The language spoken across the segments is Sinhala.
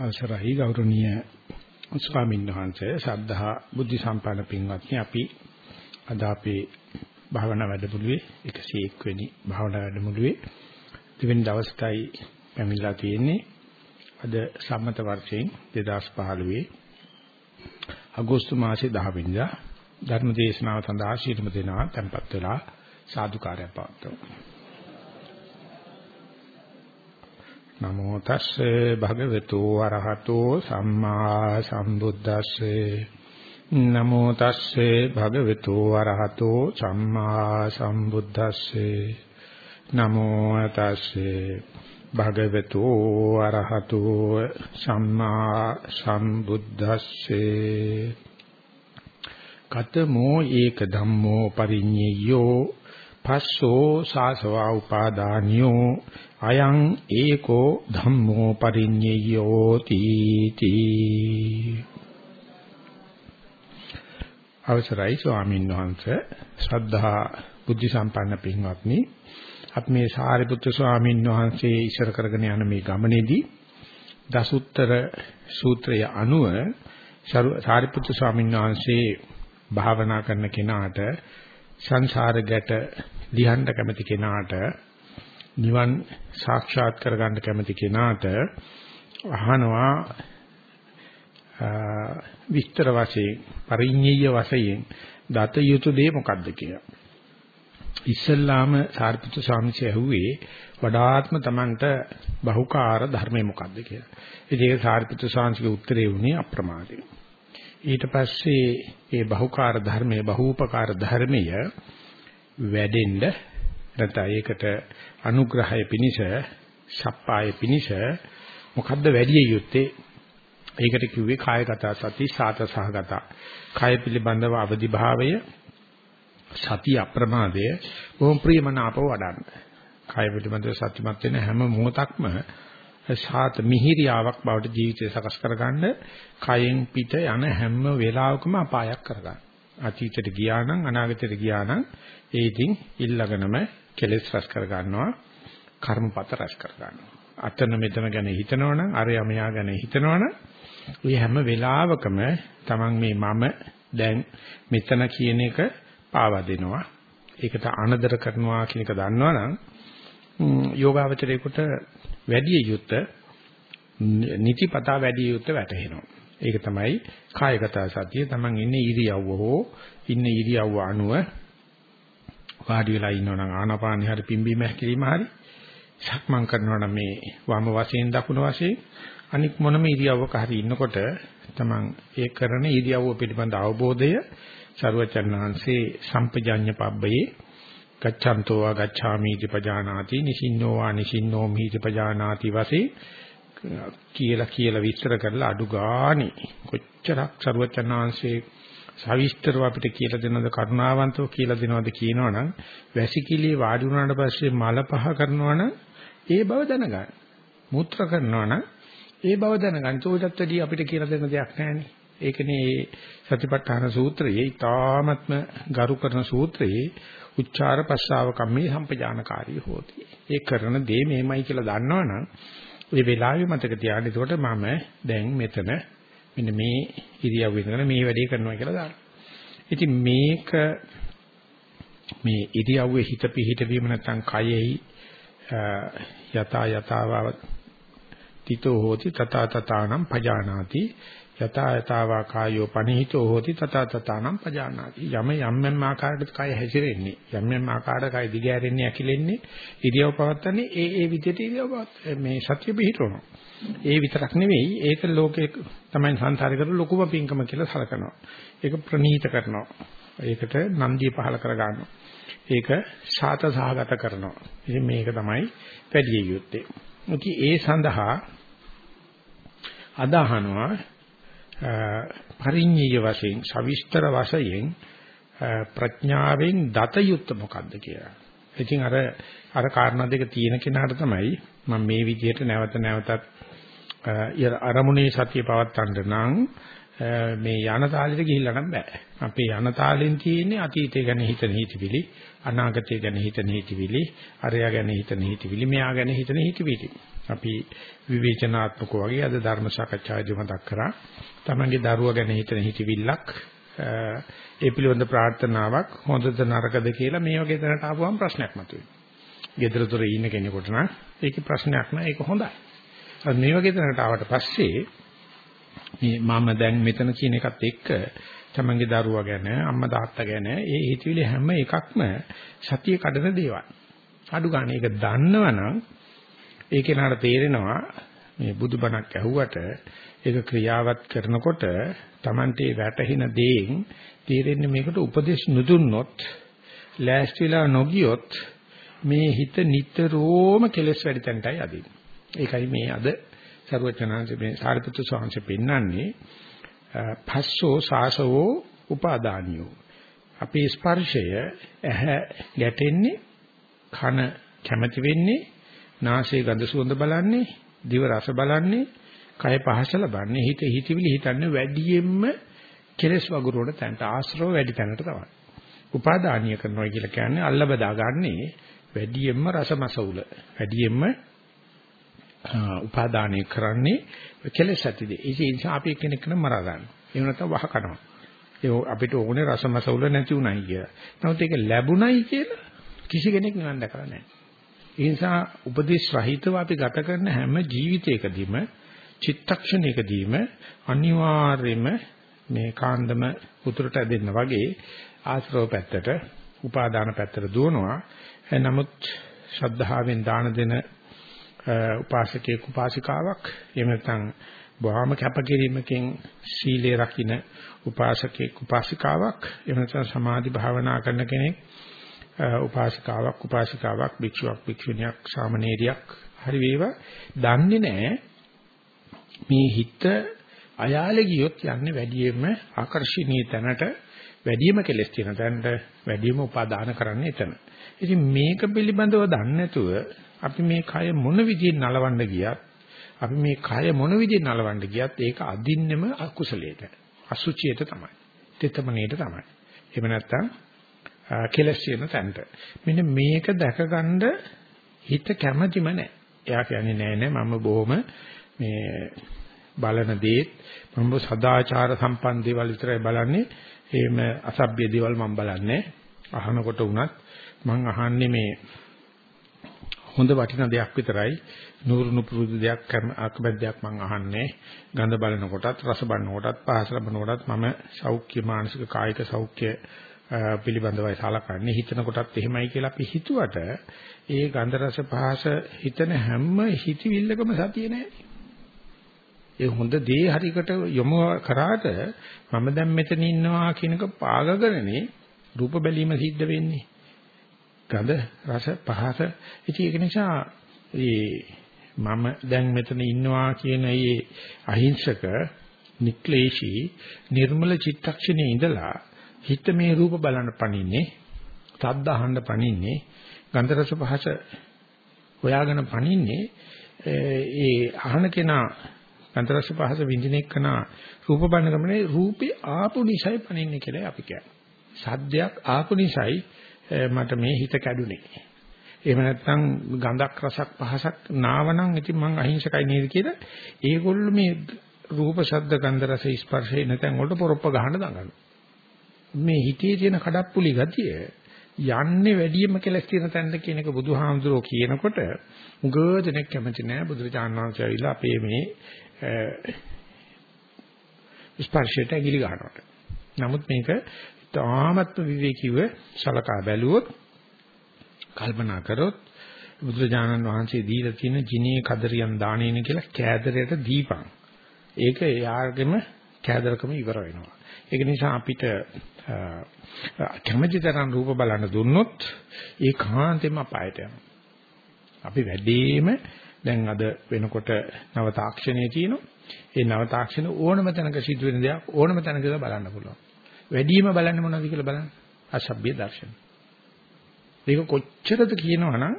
අවසරයි ගෞරවනීය ස්වාමීන් වහන්සේ. ශ්‍රද්ධා බුද්ධ සම්පන්න පින්වත්නි අපි අද අපේ භාවනා වැඩමුළුවේ 101 වෙනි භාවනා වැඩමුළුවේ දෙවෙනි දවසටයි පැමිණලා තියෙන්නේ. අද සම්මත වර්ෂයෙන් 2015 අගෝස්තු මාසේ 10 වෙනිදා ධර්ම දේශනාව සඳහා ශීලම දෙනවා tempත් වෙලා සාදුකාරය පවත්වමු. නමෝ තස්සේ භගවතු වරහතෝ සම්මා සම්බුද්දස්සේ. නමෝ තස්සේ භගවතු වරහතෝ සම්මා සම්බුද්දස්සේ. නමෝ තස්සේ භගවතු වරහතෝ සම්මා සම්බුද්දස්සේ. කතමෝ ඒක ධම්මෝ පරිඤ්ඤයෝ පස්සෝ සාසවා උපාදානියෝ අයං ඒකෝ ධම්මෝ පරිඤ්ඤයෝ තීති. අවසරයි ස්වාමීන් වහන්සේ. ශ්‍රද්ධා බුද්ධ සම්පන්න පින්වත්නි අපි මේ සාරිපුත්‍ර ස්වාමීන් වහන්සේ ඉස්සර කරගෙන යන මේ ගමනේදී දසුත්තර සූත්‍රය අනුව සාරිපුත්‍ර ස්වාමීන් වහන්සේ භාවනා කරන කෙනාට සංසාර ගැට ලියන්න කැමති කෙනාට නිවන් සාක්ෂාත් කරගන්න කැමති කෙනාට අහනවා විස්තර වශයෙන් පරිඤ්ඤය වශයෙන් දත යුතු දේ මොකක්ද කියලා. ඉස්සල්ලාම සාරිපුත්‍ර ස්වාමීන් ඇහුවේ වඩාත්ම Tamanට බහුකාර ධර්මය මොකක්ද කියලා. ඒක සාරිපුත්‍ර ස්වාමීන්ගේ උත්තරේ වුණේ අප්‍රමාදය. ඊට පස්සේ මේ බහුකාර ධර්මයේ බහූපකාර ධර්මය වැඩෙන්න නැත්නම් ඒකට අනුග්‍රහය පිනිස සප්පාය පිනිස මොකද්ද වැඩි යුත්තේ? ඒකට කිව්වේ කායගත සති සාත සහගත කාය පිළිබඳව අවදි භාවය සති අප්‍රමාදය බොහොම ප්‍රියමනාපව වඩන්න. කාය පිළිබඳව සතිමත් වෙන හැම මොහොතක්ම සාත මිහිරියාවක් බවට ජීවිතය සකස් කරගන්න කයෙන් පිට යන හැම වෙලාවකම අපායක් කරගන්න. අතීතයට ගියා නම් අනාගතයට ගියා නම් ඒ ඉතින් ඊළඟනම කෙලෙස් රැස් කර ගන්නවා කර්මපත රැස් කර ගන්නවා අතන මෙතන ගැන හිතනවනම් අර යමයා ගැන හිතනවනම් ඔය හැම වෙලාවකම Taman මේ මම දැන් මෙතන කියන එක පාවා දෙනවා. ඒකට අනදර කරනවා කියන එක දන්නවනම් යෝගාවචරයේකට වැඩි යුත්ත නිතිපතා වැඩි යුත්ත වැටහෙනවා. ඒක තමයි කායගත සතිය. Taman ඉන්නේ ඉරියව්ව හෝ ඉන්නේ ඉරියව්ව අනුව වාඩි වෙලා ඉන්නවනම් ආනාපානෙ හරි පිම්බීම හැකිලිම හරි සක්මන් කරනවා නම් මේ වම වශයෙන් දකුණු වශයෙන් අනික් මොනම ඉරියව්වක හරි ඉන්නකොට තමන් ඒ කරන ඉරියව්ව පිළිබඳ අවබෝධය ਸਰවචන්නාංශේ සම්පජාඤ්ඤ පබ්බයේ ගච්ඡන්තෝ වා ගච්ඡාමි इति පජානාති නිසින්නෝ වා නිසින්නෝ මිති පජානාති වශයෙන් කියලා කියලා විස්තර කරලා අඩු ගානේ කොච්චරක් ਸਰවචනාංශේ සවිස්තරව අපිට කියලා දෙනවද කරුණාවන්තව කියලා දෙනවද කියනවනම් වැසිකිළියේ වාඩි වුණාට පස්සේ මල පහ කරනවනම් ඒ බව දැනගන්න. මුත්‍ර කරනවනම් ඒ බව දැනගන්න. ඒකටත් වැඩි අපිට කියලා දෙන්න දෙයක් නැහැ නේ. ඒකනේ සතිපට්ඨාන සූත්‍රයේ ඊ타ත්ම ගරු කරන සූත්‍රයේ උච්චාර පස්සාව කම්මේ සම්පජානකාරී හෝති. ඒ කරන දේ මේමයි කියලා දන්නවනම් ඒ වෙලාවේ මතක තියාගන්න. ඒකට මම දැන් මෙතන මෙන්න මේ ඉරියව්ව ඉඳගෙන මේ වැඩේ කරනවා කියලා දාන්න. ඉතින් මේක මේ ඉරියව්වේ හිත පිහිටවීම නැත්නම් කයෙහි යතා යතාව තිතෝ හෝති තථා තථානම් පජානාති යතා යතාවා කායෝ පනිහිතෝ හෝති තථා තථානම් පජානාති. යම යම් යම් ආකාරයකට කය හැසිරෙන්නේ යම් යම් ආකාරයකට කය දිගෑරෙන්නේ ඇකිලෙන්නේ ඉරියව් පවත්තන්නේ ඒ ඒ විදිහට ඉරියව් මේ සත්‍ය පිහිටවනවා ඒ විතරක් නෙවෙයි ඒක ලෝකේ තමයි සංසාරේ කරන ලොකුම පින්කම කියලා සලකනවා. ඒක ප්‍රනීත කරනවා. ඒකට නන්දිය පහල කර ගන්නවා. ඒක ශාත සහගත කරනවා. ඉතින් මේක තමයි වැඩි යුත්තේ. මුකි ඒ සඳහා අදහනවා පරිඤ්ඤය වශයෙන් සවිස්තර වශයෙන් ප්‍රඥාවෙන් දත යුත්ත මොකද්ද කියලා. ඉතින් අර අර කාරණා දෙක තියෙන කෙනාට තමයි මම මේ විදිහට නැවත නැවතත් අරමුණේ සතිය පවත්තන්න නම් මේ යන තාලෙට ගිහිල්ලා නම් බෑ. අපේ යන තාලෙන් තියෙන්නේ අතීතය ගැන හිතන හිතවිලි, අනාගතය ගැන හිතන හිතවිලි, අරයා ගැන හිතන හිතවිලි, මෙයා ගැන හිතන හිතවිලි. අපි විවේචනාත්මක වගේ අද ධර්ම සාකච්ඡාවේදී මතක් කරා. තමන්ගේ දරුවා ගැන හිතන හිතවිල්ලක් ඒ පිළිබඳ ප්‍රාර්ථනාවක් හොඳද නරකද කියලා මේ වගේ තැනට ආවම ප්‍රශ්නයක් මතුවේ. ගෙදර දොර ඉන්න කෙනෙකුට නම් ඒකේ ප්‍රශ්නයක් නෑ ඒක හොඳයි. මේ වගේ තැනකට ආවට පස්සේ මේ මම දැන් මෙතන කියන එකත් එක්ක තමන්ගේ දරුවා ගැන අම්මා තාත්තා ගැන ඒ හිතවිලි හැම එකක්ම සතිය කඩන දේවල්. අඩු ගන්න ඒක දන්නවනම් ඒ කෙනාට තේරෙනවා මේ බුදුබණක් ඇහුවට ඒක ක්‍රියාවත් කරනකොට Tamante වැටහින දේෙන් තේරෙන්නේ මේකට උපදේශ නුදුන්නොත් ලෑස්තිලා නොගියොත් මේ හිත නිතරම කෙලස් වැඩි තැනටයි අදින්නේ. ඒකයි මේ අද සරුවචනාංශ මේ සාරිපුත්‍ර ස්වාමීන් පෙන්නන්නේ පස්සෝ සාසවෝ උපාදානියෝ. අපේ ස්පර්ශය ඇහැ ගැටෙන්නේ කන කැමති වෙන්නේ නාසයේ ගඳ සුවඳ බලන්නේ දිව රස බලන්නේ කය පහස ලබන්නේ හිත හිතවිලි හිතන්නේ වැඩියෙන්ම කෙලස් වගුරුවට තැනට ආශ්‍රව වැඩි තැනට තමයි. උපාදානීය කරනවා කියලා කියන්නේ අල්ල බදා ගන්නේ වැඩියෙන්ම රසමසවුල. වැඩියෙන්ම උපාදානය කරන්නේ කෙලස් ඇතිදී. ඒ නිසා අපි එක්කෙනෙක්න මරා ගන්න. එහෙම නැත්නම් වහ කනවා. ඒ අපිට ඕනේ රසමසවුල නැති උනායි කියලා. නමුත් ඒක ලැබුණයි කියලා කිසි කෙනෙක් නිවන් දැකලා නැහැ. ඒ නිසා උපදේශ රහිතව අපි ගත කරන හැම ජීවිතයකදීම චිත්තක්ෂණයකදීම අනිවාර්යයෙන්ම මේ කාන්දම උතුරට ඇදෙන්න වගේ ආශ්‍රව පැත්තට උපාදාන පැත්තට දුවනවා. නමුත් ශ්‍රද්ධාවෙන් දාන දෙන උපාසකයෙක් උපාසිකාවක් එහෙම නැත්නම් බොහොම කැපකිරීමකින් සීලය රකින්න උපාසකයෙක් උපාසිකාවක් එහෙම නැත්නම් සමාධි භාවනා කරන කෙනෙක් උපාසිකාවක් උපාසිකාවක් භික්ෂුවක් භික්ෂුණියක් සාමණේරියක් හරි වේවා දන්නේ නැහැ මේ හිත අයාලේ ගියොත් යන්නේ වැඩියෙන්ම ආකර්ෂණීය තැනට වැඩියෙන්ම කෙලස් තියෙන තැනට වැඩියෙන්ම උපාදාන කරන්නේ එතන. ඉතින් මේක පිළිබඳව දන්නේ නැතුව අපි මේ කය මොන විදිහෙන් නලවන්න ගියත් අපි මේ කය මොන විදිහෙන් නලවන්න ගියත් ඒක අදින්නෙම අකුසලයට අසුචියට තමයි. තෙතමනේට තමයි. එහෙම නැත්නම් කෙලස් වෙන තැනට. මෙන්න මේක දැකගන්න හිත කැමැතිම නැහැ. එයා කියන්නේ නෑ නෑ මම බොහොම මේ බලන දේත් මම සදාචාර සම්පන්න දේවල් විතරයි බලන්නේ. එහෙම අසභ්‍ය දේවල් මම බලන්නේ. අහනකොට වුණත් මම අහන්නේ මේ හොඳ වටින දෙයක් විතරයි නూరుණු පුරුදු දෙයක් අකබැද්දයක් මම අහන්නේ ගඳ බලන කොටත් රස බලන කොටත් පහස ලබන කොටත් මම සෞඛ්‍ය මානසික කායික සෞඛ්‍ය පිළිබඳවයි සලකන්නේ හිතන කොටත් එහෙමයි කියලා අපි හිතුවට ඒ ගන්ධ රස පහස හිතන හැම හිතවිල්ලකම සතිය නැහැ. ඒ හොඳ දේ හරිකට යොමු කරාට මම දැන් මෙතන ඉන්නවා කියනක පාගගනනේ රූප බැලීම සිද්ධ වෙන්නේ. ගඳ රස පහස ඉතින් ඒක නිසා ඒ මම දැන් මෙතන ඉන්නවා කියන ඒ අහිංසක නික්ලේශී නිර්මල චිත්තක්ෂණයේ ඉඳලා හිත මේ රූප බලන්න පණින්නේ, ශබ්ද අහන්න පණින්නේ, ගන්ධ රස පහස හොයාගෙන පණින්නේ ඒ අහන කෙනා ගන්ධ රස පහස විඳින එකනා රූප බලන ගමනේ රූපේ ආපු නිසයි පණින්නේ කියලා අපි කියන්නේ. සද්දයක් ආපු නිසයි මට මේ හිත කැඩුනේ. එහෙම නැත්නම් ගඳක් රසක් පහසක් නාවනම් ඉතින් මං අහිංසකයි නේද කියලා ඒගොල්ලෝ මේ රූප ශබ්ද ගන්ධ රස ස්පර්ශේ නැත්නම් වලට පොරොප්ප ගහන්න දඟලනවා. මේ හිතේ තියෙන කඩප්පුලි ගතිය යන්නේ වැඩියම කෙලස් තියෙන තැනද කියන එක බුදුහාමුදුරෝ කියනකොට මුගදෙනෙක් කැමති නෑ බුදුරජාණන් වහන්සේ ඇවිල්ලා අපේ මේ ස්පර්ශයට ඇගිලි ගන්නවට. නමුත් මේක තාමත්ම විවේකීව සලකා බැලුවොත් කල්පනා කරොත් බුදුරජාණන් වහන්සේ දීලා තියෙන ජිනේ කදරියන් දාණේන කියලා කෑදරයට දීපන්. ඒක එයාගෙම කෑදරකම ඉවර වෙනවා. ඒක නිසා අපිට කැමැති තරම් රූප බලන්න දුන්නොත් ඒ කාන්තෙම අපායට යනවා. අපි වැඩිම දැන් අද වෙනකොට නව තාක්ෂණයේ තියෙනවා. ඒ නව තාක්ෂණ ඕනම තැනක සිදුවෙන දේක් ඕනම තැනක බලන්න පුළුවන්. වැඩිම බලන්නේ මොනවද කියලා බලන්න. අසභ්‍ය දර්ශන. මේක කොච්චරද කියනවනම්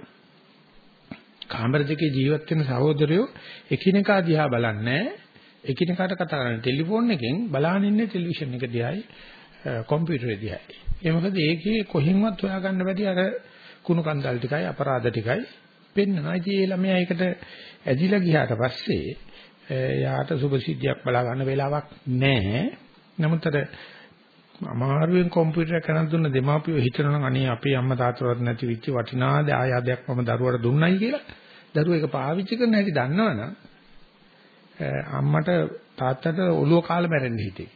කාමර දෙකේ ජීවත් වෙන සහෝදරයෝ එකිනෙකා දිහා බලන්නේ එකිනෙකාට කතා කරන ටෙලිෆෝන් එකෙන් බලාගෙන ඉන්නේ ටෙලිවිෂන් එක දිහායි කම්පියුටර් දිහායි. ඒ මොකද ඒකේ කොහෙන්වත් හොයාගන්න බැරි අර කුණු කන්දල් ටිකයි අපරාධ ටිකයි පෙන්නවා. ඉතින් ඒ ළමයා ඒකට ඇදිලා ගියාට පස්සේ යාට සුභසිද්ධියක් බලා ගන්න වෙලාවක් නැහැ. නමුත් අර අමාරුවෙන් කම්පියුටර් එක කරන් දුන්න දෙමාපියෝ හිතනවා නම් අනේ අපේ අම්මා තාත්තවත් නැති වෙච්ච වටිනා දායාදයක් මම දරුවට දුන්නයි කියලා. දරුවා ඒක පාවිච්චි කරන හැටි දන්නවනම් අම්මට තාත්තට ඔළුව කාලා මැරෙන්න හිතේ.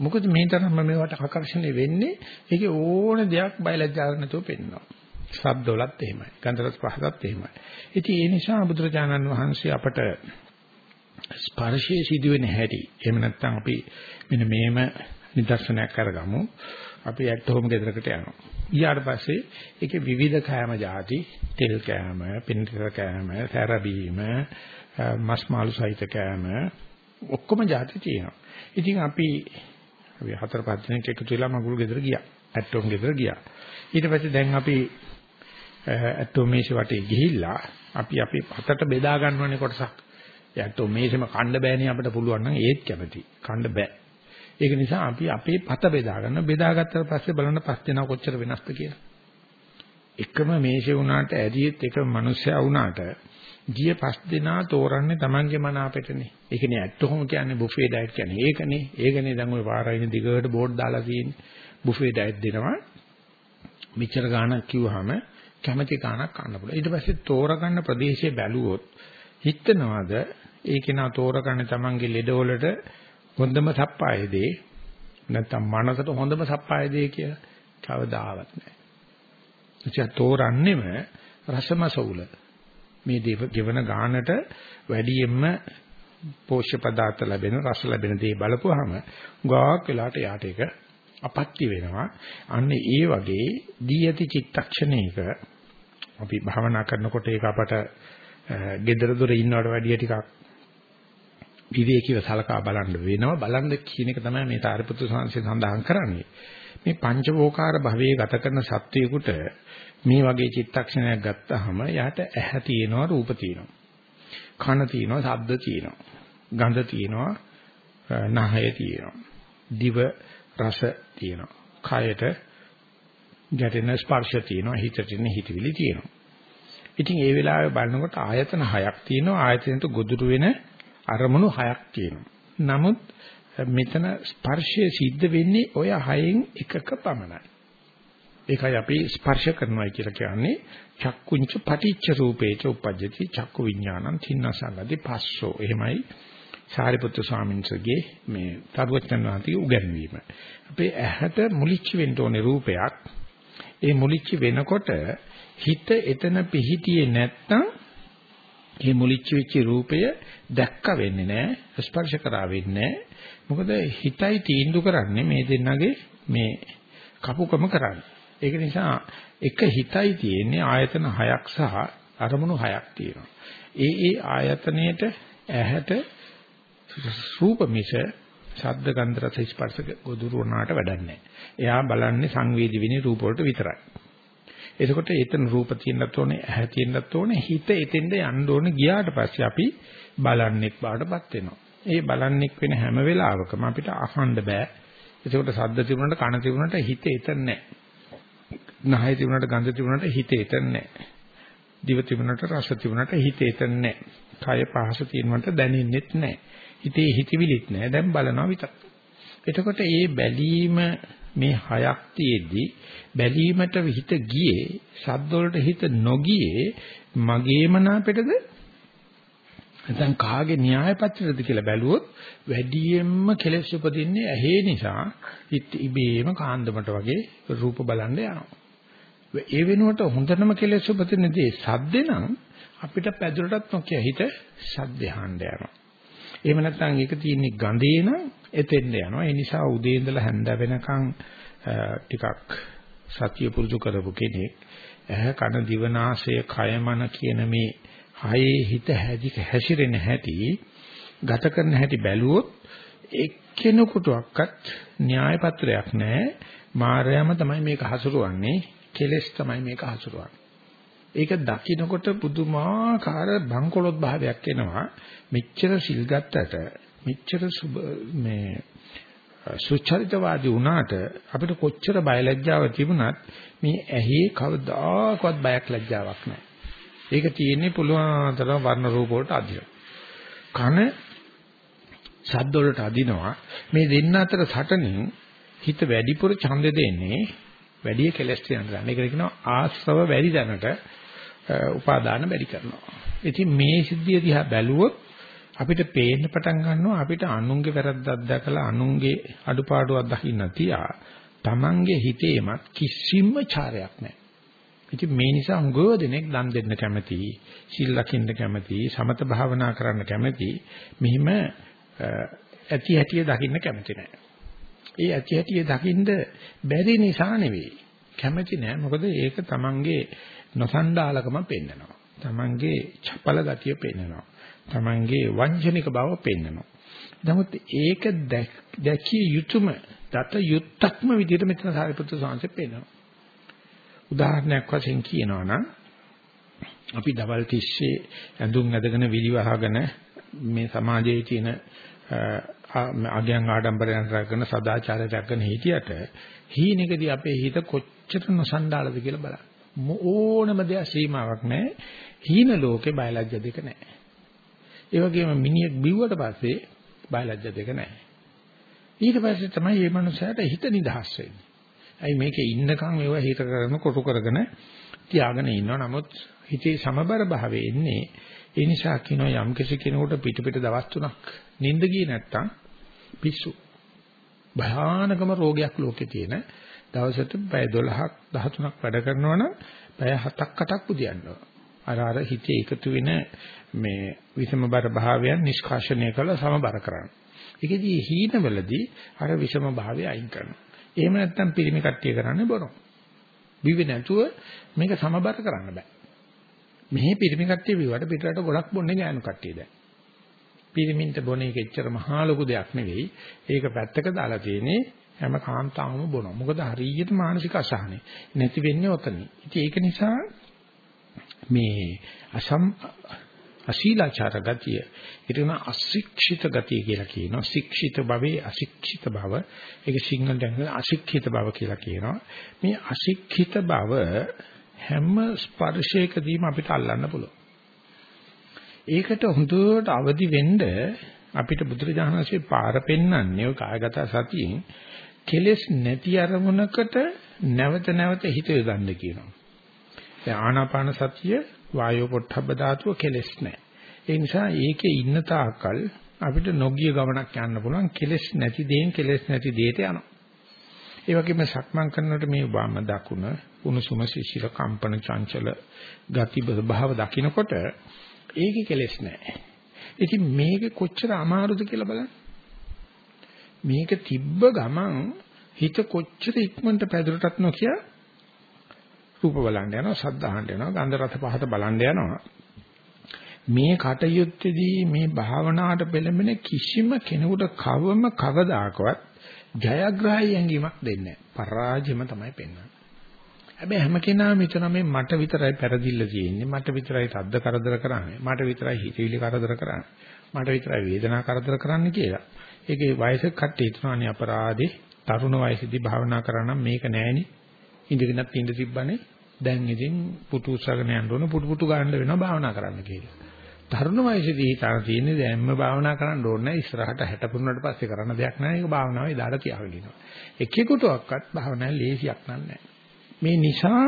මොකද මේ තරම්ම මේවට ආකර්ෂණය වෙන්නේ ඒකේ ඕන දෙයක් බයලජ්ජාවක් නැතුව පෙන්වනවා. ශබ්දවලත් එහෙමයි. ගන්ධරස පහසත් එහෙමයි. ඉතින් ඒ නිසා බුදුරජාණන් වහන්සේ අපට ස්පර්ශයේ සිදුවෙන හැටි එහෙම නැත්නම් අපි මෙන්න මේම නිදර්ශනයක් කරගමු. අපි ඇට් හෝම් ගෙදරකට යනවා. ඊට පස්සේ ඒකේ විවිධ කෑම ಜಾති, තෙල් කෑම, පින්තර කෑම, සැරබීම, මස් මාළු සහිත කෑම ඔක්කොම ಜಾති තියෙනවා. ඉතින් අපි අපි හතර පහ දිනක් එකතු වෙලා මගුල් ගෙදර ගියා. ඇට් හෝම් ගෙදර ගියා. ඊට පස්සේ දැන් අපි ඇට්ටෝ මේෂ වටේ ගිහිල්ලා අපි අපි හතට බෙදා ගන්නවනේ කොටසක්. ඇට්ටෝ මේෂෙම කණ්ඩ බෑනේ අපිට පුළුවන් නම් ඒත් කැමති. කණ්ඩ බෑ. ඒක නිසා අපි අපේ පත බෙදා ගන්න. බෙදාගත්තට පස්සේ බලන්න පස් දෙනා කොච්චර වෙනස්ද කියලා. එකම මේෂෙ වුණාට ඇරියෙත් එක මිනිස්සයා වුණාට ගිය පස් දෙනා තෝරන්නේ Tamange මන අපෙටනේ. ඒකනේ ඇත්තටම කියන්නේ බුෆේ ඩයට් කියන්නේ. ඒකනේ. ඒකනේ දැන් ওই පාරයින දිගට බෝඩ් දාලා තියෙන්නේ. බුෆේ ඩයට් දෙනවා. මෙච්චර ගාණක් කිව්වහම කැමැති ගාණක් ගන්න පුළුවන්. ඊට පස්සේ තෝරගන්න ප්‍රදේශය බැලුවොත් හිතනවාද ඒකේ නා තෝරගන්න Tamange ලෙඩවලට හොඳම සප්පාය දේ නැත්නම් මනසට හොඳම සප්පාය දේ කියලා කවදාවත් නැහැ. එචා තෝරන්නෙම රසමසවුල. මේ දේව ගෙවන ගානට වැඩියෙන්ම පෝෂ්‍ය පදාර්ථ ලැබෙන රස ලැබෙන දේ බලපුවාම ගාක් වෙලාට යාට ඒක අපත්‍ය වෙනවා. අන්න ඒ වගේ දී ඇති චිත්තක්ෂණයක අපි භාවනා කරනකොට ඒක අපට gedara dore ඉන්නවට වැඩිය ටිකක් විවේකීව සලකා බලන්න වෙනවා බලන්න කියන එක තමයි මේ තාරිපුත්‍ර සංසය සඳහන් කරන්නේ මේ පංචවෝකාර භවයේ ගත කරන සත්වයකට මේ වගේ චිත්තක්ෂණයක් ගත්තාම යාට ඇහැ තියෙනවා රූප තියෙනවා. කන තියෙනවා ශබ්ද තියෙනවා. ගඳ තියෙනවා නහය තියෙනවා. දිව රස තියෙනවා. කයට ගැටෙන ස්පර්ශ තියෙනවා හිතට එන හිතවිලි තියෙනවා. ඉතින් ඒ වෙලාවේ බලනකොට ආයතන හයක් තියෙනවා. ආයතනට ගොදුරු වෙන අරමුණු හයක් තියෙනවා. නමුත් මෙතන ස්පර්ශය සිද්ධ වෙන්නේ ඔය හයෙන් එකක පමණයි. ඒකයි අපි ස්පර්ශ කරනවා කියලා කියන්නේ චක්කුංච පටිච්ච රූපේච උපජ්ජති චක්කු විඥානං තින්නසංගති පස්සෝ. එහෙමයි සාරිපුත්‍ර ස්වාමීන් වහන්සේගේ මේ තරුවචන වහන්සේගේ උගන්වීම. අපේ ඇහැට මුලිච්ච වෙන්න ඕනේ රූපයක්. ඒ මුලිච්ච වෙනකොට හිත එතන පිහිටියේ නැත්තම් මේ මුලිච්ච වෙච්ච රූපය දැක්ක වෙන්නේ නැහැ ස්පර්ශ කරා වෙන්නේ මොකද හිතයි තීන්දුව කරන්නේ මේ දෙන්නගේ මේ කපුකම කරන්නේ ඒක නිසා එක හිතයි තියෙන්නේ ආයතන හයක් සහ අරමුණු හයක් තියෙනවා ඒ ඒ ආයතනයේට ඇහැට රූප මිස ශබ්ද ගන්ධ රස ස්පර්ශ ගොදුරු වුණාට වැඩක් නැහැ. එයා බලන්නේ සංවේදී විනි රූප වලට විතරයි. එතකොට එතන රූප තියෙන්නත් ඕනේ, ඇහැ තියෙන්නත් ඕනේ, හිත එතෙන්ද යන්න ඕනේ ගියාට පස්සේ අපි බලන්නෙක් බාටපත් වෙනවා. ඒ බලන්නෙක් වෙන හැම වෙලාවකම අපිට අහන්න බෑ. එතකොට සද්ද තිබුණාට කන තිබුණාට හිත එතන නැහැ. නහය තිබුණාට ගඳ තිබුණාට හිත එතන නැහැ. දිව තිබුණාට රස තිබුණාට හිත එතන නැහැ. කය පහස තියෙනවට දැනෙන්නෙත් නැහැ. හිතේ හිතවිලිත් නැහැ. දැන් බලනවා විතරයි. එතකොට මේ බැලීම මේ හයක් තියේදී බැලීමට හිත ගියේ ශබ්ද වලට හිත නොගියේ මගේම නාපෙටද නැත්නම් කාගේ න්‍යාය පත්‍රයද කියලා බැලුවොත් වැඩියෙන්ම කෙලෙස් උපදින්නේ ඇහි නිසා ඉබේම කාන්දමට වගේ රූප බලන්න යනවා. ඒ වෙනුවට හොඳටම කෙලෙස් උපදින දේ සද්දේ නම් අපිට පැදුරටත් නොකිය හිත සද්ද අහන්න යනවා. එහෙම නැත්නම් ඒක තියෙන්නේ ගඳේ නම් එතෙන්ද යනවා. ඒ නිසා උදේ ඉඳලා හැන්ද වෙනකන් ටිකක් සතිය පුරුදු කරපු කෙනෙක් ඇහ කන දිවනාසය කය මන කියන මේ හයේ හිත හැදික හැසිරෙන හැටි ගත කරන හැටි බැලුවොත් එක්කෙනෙකුටවත් න්‍යාය පත්‍රයක් නැහැ. මායයම තමයි මේක හසුරුවන්නේ. කෙලස් තමයි මේක හසුරුවන්නේ. ඒක දකින්නකොට පුදුමාකාර බංකොලොත් භාවයක් එනවා. මෙච්චර සිල් ගත්තට මෙච්චර මේ සුචරිතවාදී වුණාට අපිට කොච්චර බයලජ්ජාව තිබුණත් මේ ඇහි කවදාකවත් බයක් ලැජ්ජාවක් නැහැ. ඒක තියෙන්නේ පුළුවන් තරම් වර්ණ රූප වලට අදිනවා. කන ශබ්ද වලට අදිනවා. මේ දෙන්න අතර සටනින් හිත වැඩිපුර ඡන්දෙ දෙන්නේ වැඩි කෙලස් කියන දා. මේක කියනවා ආශ්‍රව වැඩි දැනට උපාදාන වැඩි කරනවා. ඉතින් මේ සිද්ධිය දිහා බැලුවොත් අපිට පේන්න පටන් ගන්නවා අපිට අනුන්ගේ වැරද්දක් දැකලා අනුන්ගේ අඩුපාඩුවක් දකින්න තියා Tamange හිතේමත් කිසිම චාරයක් නැහැ. ඉතින් මේ නිසා උගව දෙනෙක් දන් දෙන්න කැමති, සිල් ලකින්න කැමති, සමත භාවනා කරන්න කැමති. මෙහිම ඇති හැටිය දකින්න කැමති නැහැ. ඒ ඇති හැටිය දකින්න බැරි නිසා නෙවෙයි. කැමති නැහැ. මොකද ඒක Tamange නොසන්ඩාලකම පෙන්නනවා. Tamange චපල ගතිය පෙන්නනවා. Tamange වංචනික බව පෙන්නනවා. නමුත් ඒක දැකිය යුතුයම දත යුත්තක්ම විදිහට මෙතන සාරිපුත්‍ර සාංශෙ පෙන්නනවා. උදාහරණයක් වශයෙන් කියනවා නම් අපි දවල් තිස්සේ ඇඳුම් ඇදගෙන විලිවහගෙන මේ සමාජයේ තියෙන අගයන් ආඩම්බරයන් රැකගෙන සදාචාරය රැකගෙන හිටියට හීනෙකදී අපේ හිත කොච්චර නොසන්ඩාලද කියලා බලන්න. ඕනම දෙයක් සීමාවක් නැහැ. හීන ලෝකේ බයලජ්‍ය දෙක නැහැ. ඒ වගේම මිනිහෙක් බිව්වට පස්සේ බයලජ්‍ය දෙක නැහැ. ඊට පස්සේ තමයි මේ මනුස්සයාට හිත නිදහස් වෙන්නේ. ඇයි මේකේ ඉන්නකම් ඒව හිත කරගෙන කොටු කරගෙන තියාගෙන ඉන්නවා. නමුත් හිතේ සමබර භාවය එන්නේ ඒ නිසා කියනවා යම් කිසි කෙනෙකුට පිට පිට දවස් තුනක් නිින්ද ගියේ නැත්තම් පිස්සු. භයානකම රෝගයක් ලෝකේ තියෙන දවසට පැය 12ක් 13ක් වැඩ කරනවා නම් පැය 7ක් 8ක් පුදියන්නවා. අර අර හිතේ එකතු වෙන මේ විසමබර භාවයන් නිෂ්කාශනය කරලා සමබර කරන්න. ඒකෙදී හීනවලදී අර විසම භාවය අයින් කරනවා. එහෙම නැත්නම් පිරිමි කට්ටිය කරන්නේ බොනවා. බිව්වේ නැතුව මේක සමබර කරන්න බෑ. මෙහි පිරිමි කට්ටිය බිව්වට පිටරට ගොඩක් බොන්නේ ගෑනු කට්ටිය දැන්. පිරිමින්ට බොන එක එච්චර මහා ලොකු දෙයක් නෙවෙයි. ඒක පැත්තක දාලා තියෙන්නේ හැම කාන්තාවම බොනවා. මොකද හරියට මානසික අසහනෙ. නැති වෙන්නේ ඔතනින්. ඉතින් ඒක නිසා මේ අසම් අශීලාචාර ගතිය ඊටම අශික්ෂිත ගතිය කියලා කියනවා ශික්ෂිත භවයේ අශික්ෂිත භව ඒක සිංහලෙන් කියන අශික්ෂිත භව කියලා කියනවා මේ අශික්ෂිත භව හැම ස්පර්ශයකදීම අපිට අල්ලන්න පුළුවන් ඒකට හොඳට අවදි වෙන්න අපිට බුදුරජාණන්සේ පාර පෙන්වන්නේ ඔය කායගත සතියෙන් කෙලෙස් නැති අරමුණකට නැවත නැවත හිත යොදන්න කියනවා දැන් ආනාපාන සතිය වායෝ පොට්ටබ්බ ධාතුව කෙලස් නැහැ. ඒ නිසා ඒකේ ඉන්න තාක්කල් අපිට නොගිය ගමනක් යන්න පුළුවන් කෙලස් නැති දේෙන් කෙලස් නැති දෙයට යනවා. ඒ වගේම සක්මන් කරනකොට මේ වම දකුණ උණුසුම සිසිල කම්පන චංචල ගති භාව දකින්නකොට ඒකේ කෙලස් නැහැ. ඉතින් මේක කොච්චර අමාරුද කියලා බලන්න. මේක තිබ්බ ගමන් හිත කොච්චර ඉක්මනට පැදුරටත් නොකිය රූප බලන්න යනවා, ශබ්ද අහන්න යනවා, ගන්ධ රස පහත බලන්න යනවා. මේ කටයුත්තේදී මේ භාවනාවට පෙළඹෙන කිසිම කෙනෙකුට කවම කවදාකවත් ජයග්‍රහී ඇඟීමක් දෙන්නේ නැහැ. පරාජයම තමයි පෙන්වන්නේ. හැබැයි හැම කෙනාම හිතන මේ මට විතරයි පෙරදිල්ල තියෙන්නේ මට විතරයි සද්ද කරදර කරන්නේ මට විතරයි හිතවිලි කරදර කරන්නේ මට විතරයි වේදනා කරදර කරන්නේ කියලා. ඒකේ වයසක කට්ටිය හිතනවානේ අපරාධේ තරුණ වයසේදී භාවනා කරා නම් මේක නෑනේ. ඉඳගෙනත් ඉඳ තිබ්බනේ දැන් ඉතින් පුතු උස්සගෙන යන්න ඕන පුටු පුටු ගන්න වෙනවා භාවනා කරන්න කියලා. තරුණ වයසේදී හිතාන තියෙන්නේ දැන්ම භාවනා කරන්න ඕනේ නැහැ ඉස්සරහට 60 පුරුණාට පස්සේ කරන්න දෙයක් නැහැ ඒක භාවනාවේ දාලා තියාගෙන ඉනවා. එකෙකුටවත් භාවනාවේ ලේසියක් නැහැ. මේ නිසා